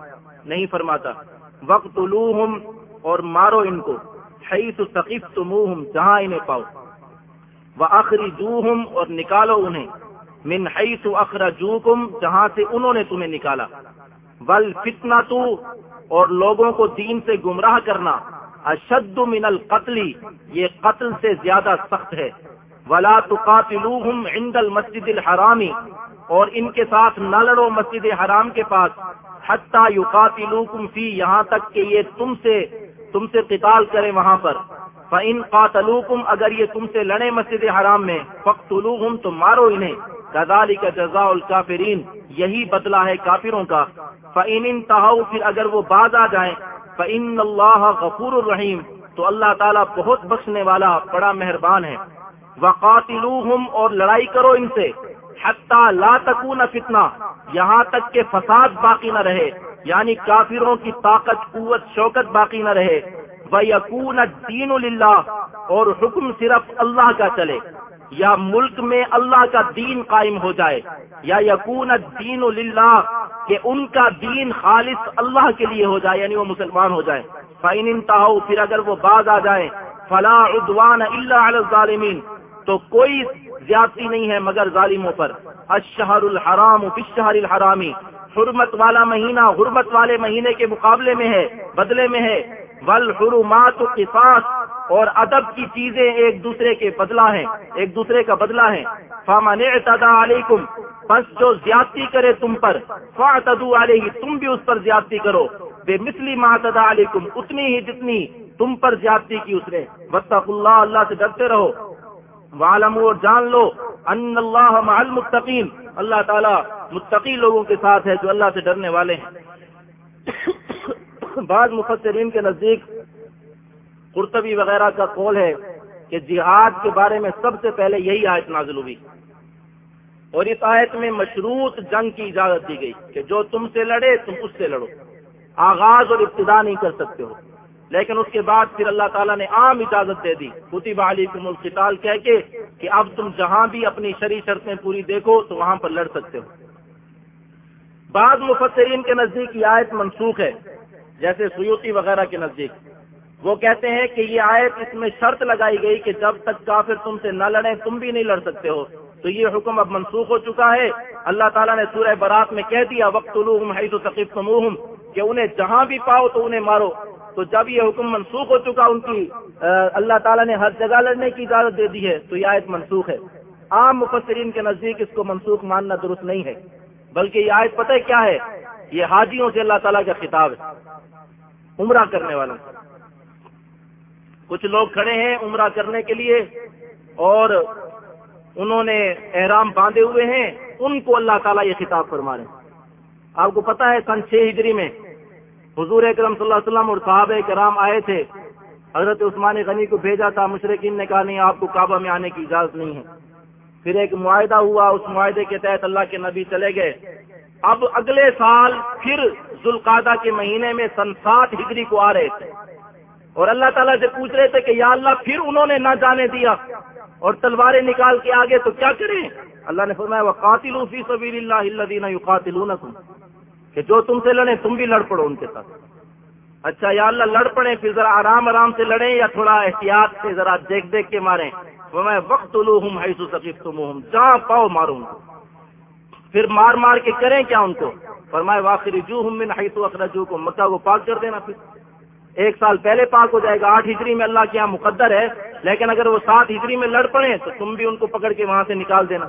نہیں فرماتا۔ وقت اور مارو ان کو، حیث ثقیف تموہم جہاں انہیں پاؤ۔ وہ آخری اور نکالو انہیں۔ من حیث اخرجوکم جہاں سے انہوں نے تمہیں نکالا۔ ول فتنا تو اور لوگوں کو دین سے گمراہ کرنا۔ اشد من القتل، یہ قتل سے زیادہ سخت ہے۔ ولا تقاتلوہم عند المسجد الحرامی اور ان کے ساتھ نہ لڑو مسجد حرام کے پاس۔ حتیٰ یقاتلوکم فی، یہاں تک کہ یہ تم سے تم سے قتال کرے وہاں پر۔ فَإِن قَاتَلُوكُمْ، اگر یہ تم سے لڑے مسجد حرام میں فَقْتُلُوهُمْ تو مارو انہیں۔ كَذَلِكَ جَزَاءُ الْكَافِرِينَ یہی بدلہ ہے کافروں کا۔ فَإِنْ انْتَهَوْا پھر اگر وہ باز آ جائیں، فَإِنَّ اللَّهَ غَفُورٌ الرحیم تو اللہ تعالیٰ بہت بخشنے والا، بڑا مہربان ہے۔ وَقَاتِلُوهُمْ، اور لڑائی کرو ان سے۔ حتیٰ لا تکون فتنہ، یہاں تک کہ فساد باقی نہ رہے یعنی کافروں کی طاقت، قوت، شوکت باقی نہ رہے۔ وہ یقون دین اللہ اور حکم صرف اللہ کا چلے، یا ملک میں اللہ کا دین قائم ہو جائے۔ یا یقون دین اللہ کہ ان کا دین خالص اللہ کے لیے ہو جائے یعنی وہ مسلمان ہو جائے۔ فائن انتہا پھر اگر وہ باز آ جائے فلاں عدوان اللہ علیہ الظالمین تو کوئی زیادتی نہیں ہے مگر ظالموں پر۔ الشہر الحرام فی الشہر الحرامی۔ حرمت والا مہینہ حرمت والے مہینے کے مقابلے میں ہے، بدلے میں ہے۔ والحرمات قصاص۔ اور ادب کی چیزیں ایک دوسرے کے بدلہ ہیں، ایک دوسرے کا بدلہ ہے فامن اعتدا علیکم بس جو زیادتی کرے تم پر، فاعتدوا علیہ تم بھی اس پر زیادتی کرو۔ بے مثلی معتدا علیکم اتنی ہی جتنی تم پر زیادتی کی اس نے۔ واتقوا اللہ اللہ سے ڈرتے رہو۔ والم اور جان لو ان اللہ مع المتقین اللہ تعالیٰ متقی لوگوں کے ساتھ ہے جو اللہ سے ڈرنے والے ہیں۔ بعض مفسرین کے نزدیک قرطبی وغیرہ کا قول ہے کہ جہاد کے بارے میں سب سے پہلے یہی آیت نازل ہوئی۔ اور اس آیت میں مشروط جنگ کی اجازت دی گئی کہ جو تم سے لڑے تم اس سے لڑو۔ آغاز اور ابتدا نہیں کر سکتے ہو۔ لیکن اس کے بعد پھر اللہ تعالیٰ نے عام اجازت دے دی۔ خطیب علیکم القتال کہہ کے کہ اب تم جہاں بھی اپنی شرح شرطیں پوری دیکھو تو وہاں پر لڑ سکتے ہو۔ بعض مفسرین کے نزدیک یہ آیت منسوخ ہے، جیسے سیوتی وغیرہ کے نزدیک۔ وہ کہتے ہیں کہ یہ آیت اس میں شرط لگائی گئی کہ جب تک کافر تم سے نہ لڑیں، تم بھی نہیں لڑ سکتے ہو۔ تو یہ حکم اب منسوخ ہو چکا ہے۔ اللہ تعالیٰ نے سورہ برات میں کہہ دیا وقت الوحم حید ثقیف کہ انہیں جہاں بھی پاؤ تو انہیں مارو۔ تو جب یہ حکم منسوخ ہو چکا ان کی اللہ تعالیٰ نے ہر جگہ لڑنے کی اجازت دے دی ہے، تو یہ آیت منسوخ ہے۔ عام مفسرین کے نزدیک اس کو منسوخ ماننا درست نہیں ہے، بلکہ یہ آیت پتہ کیا ہے؟ یہ حاجیوں سے اللہ تعالیٰ کا خطاب ہے، عمرہ کرنے والا کچھ لوگ کھڑے ہیں عمرہ کرنے کے لیے اور انہوں نے احرام باندھے ہوئے ہیں، ان کو اللہ تعالیٰ یہ خطاب فرما رہے ہیں۔ آپ کو پتا ہے، سن چھ ہجری میں حضور اکرم صلی اللہ علیہ وسلم اور صحابہ کرام آئے تھے۔ حضرت عثمان غنی کو بھیجا تھا مشرقین نے کہا، نہیں، آپ کو کعبہ میں آنے کی اجازت نہیں ہے۔ پھر ایک معاہدہ ہوا، اس معاہدے کے تحت اللہ کے نبی چلے گئے۔ اب اگلے سال پھر ذوالقادہ کے مہینے میں سن سات ہجری کو آ رہے تھے۔ اور اللہ تعالیٰ سے پوچھ رہے تھے کہ، یا اللہ، پھر انہوں نے نہ جانے دیا اور تلواریں نکال کے آگے تو کیا کریں؟ اللہ نے فرمایا وہ قاتل فی سبیل اللہ اللہ قاتل کہ جو تم سے لڑیں، تم بھی لڑ پڑو ان کے ساتھ۔ اچھا یا اللہ لڑ پڑے پھر ذرا آرام آرام سے لڑیں یا تھوڑا احتیاط سے ذرا دیکھ دیکھ کے ماریں۔ وہ میں وقت لو ہوں حیث سکیف تم جہاں پاؤ ماروں۔ پھر مار مار کے کریں کیا ان کو؟ فرمائے واخری جو ہوں من حیث اخرجو کو مکہ کو پاک کر دینا پھر۔ ایک سال پہلے پاک ہو جائے گا، آٹھ ہجری میں اللہ کے یہاں مقدر ہے۔ لیکن اگر وہ سات ہجری میں لڑ پڑے تو تم بھی ان کو پکڑ کے وہاں سے نکال دینا۔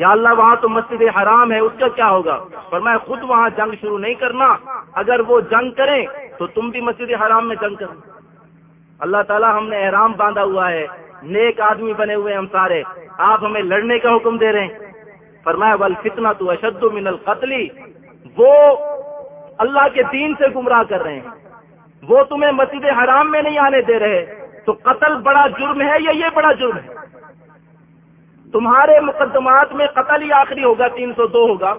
یا اللہ وہاں تو مسجد حرام ہے، اس کا کیا ہوگا؟ پر میں خود وہاں جنگ شروع نہیں کرنا۔ اگر وہ جنگ کریں تو تم بھی مسجد حرام میں جنگ کرو۔ اللہ تعالیٰ ہم نے احرام باندھا ہوا ہے۔ نیک آدمی بنے ہوئے ہم سارے۔ آپ ہمیں لڑنے کا حکم دے رہے ہیں۔ فرمایا ول فتنا تو اشد من القتلی وہ اللہ کے دین سے گمراہ کر رہے ہیں۔ وہ تمہیں مسجد حرام میں نہیں آنے دے رہے۔ تو قتل بڑا جرم ہے یا یہ بڑا جرم ہے؟ تمہارے مقدمات میں قتل ہی آخری ہوگا، تین سو دو ہوگا۔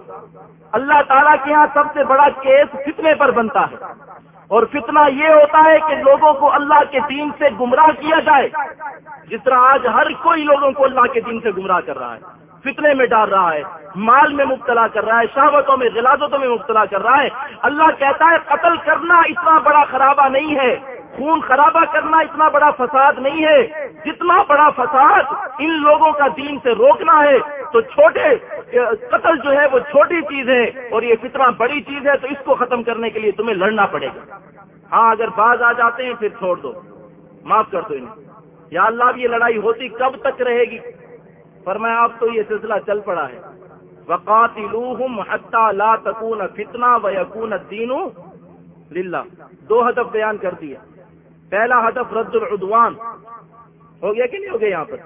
اللہ تعالیٰ کے یہاں سب سے بڑا کیس فتنے پر بنتا ہے۔ اور فتنہ یہ ہوتا ہے کہ لوگوں کو اللہ کے دین سے گمراہ کیا جائے، جس طرح آج ہر کوئی لوگوں کو اللہ کے دین سے گمراہ کر رہا ہے۔ فتنے میں ڈال رہا ہے، مال میں مبتلا کر رہا ہے، شہوتوں میں، غلازتوں میں مبتلا کر رہا ہے۔ اللہ کہتا ہے قتل کرنا اتنا بڑا خرابہ نہیں ہے۔ خون خرابہ کرنا اتنا بڑا فساد نہیں ہے۔ جتنا بڑا فساد ان لوگوں کا دین سے روکنا ہے، تو چھوٹے، قتل جو ہے وہ چھوٹی چیز ہے اور یہ کتنا بڑی چیز ہے، تو اس کو ختم کرنے کے لیے تمہیں لڑنا پڑے گا۔ ہاں اگر باز آ جاتے ہیں، پھر چھوڑ دو۔ معاف کر دو انہیں۔ یا اللہ یہ لڑائی ہوتی کب تک رہے گی؟ پر میں آپ تو یہ سلسلہ چل پڑا ہے۔ وقاتی لا تکون فتنا و یقون دینو للہ دو ہدف بیان کر دیا پہلا ہدف رد العدوان۔ ہو گیا کہ نہیں ہو گیا یہاں پر؟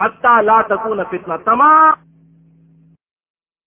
حتہ لا تکون فتنہ۔ تمام